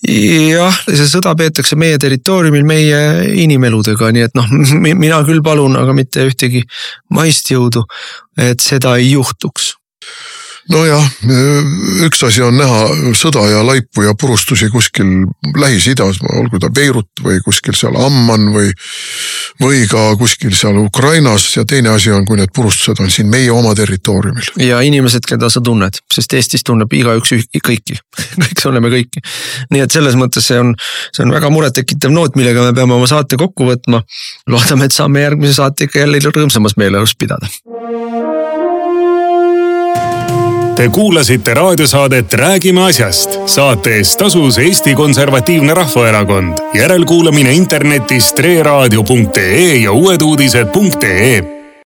jah, see sõda peetakse meie territooriumil meie inimeludega, nii et noh, mina küll palun, aga mitte ühtegi maist jõudu, et seda ei juhtuks nojah, üks asi on näha sõda ja laipu ja purustusi kuskil Lähis-Idas, olgu ta Beirut või kuskil seal Amman või, või ka kuskil seal Ukrainas ja teine asi on, kui need purustused on siin meie oma territooriumil. ja inimesed, keda sa tunned, sest Eestis tunneb igaüks kõiki kõik tunneme kõiki. nii et selles mõttes see on, see on väga murettekitav noot, millega me peame oma saate kokku võtma. loodame, et saame järgmise saate ikka jälle rõõmsamas meeleolus pidada. Te kuulasite raadiosaadet Räägime asjast. saate eest tasus Eesti Konservatiivne Rahvaerakond. järelkuulamine internetis treeraadio.ee ja uueduudised.ee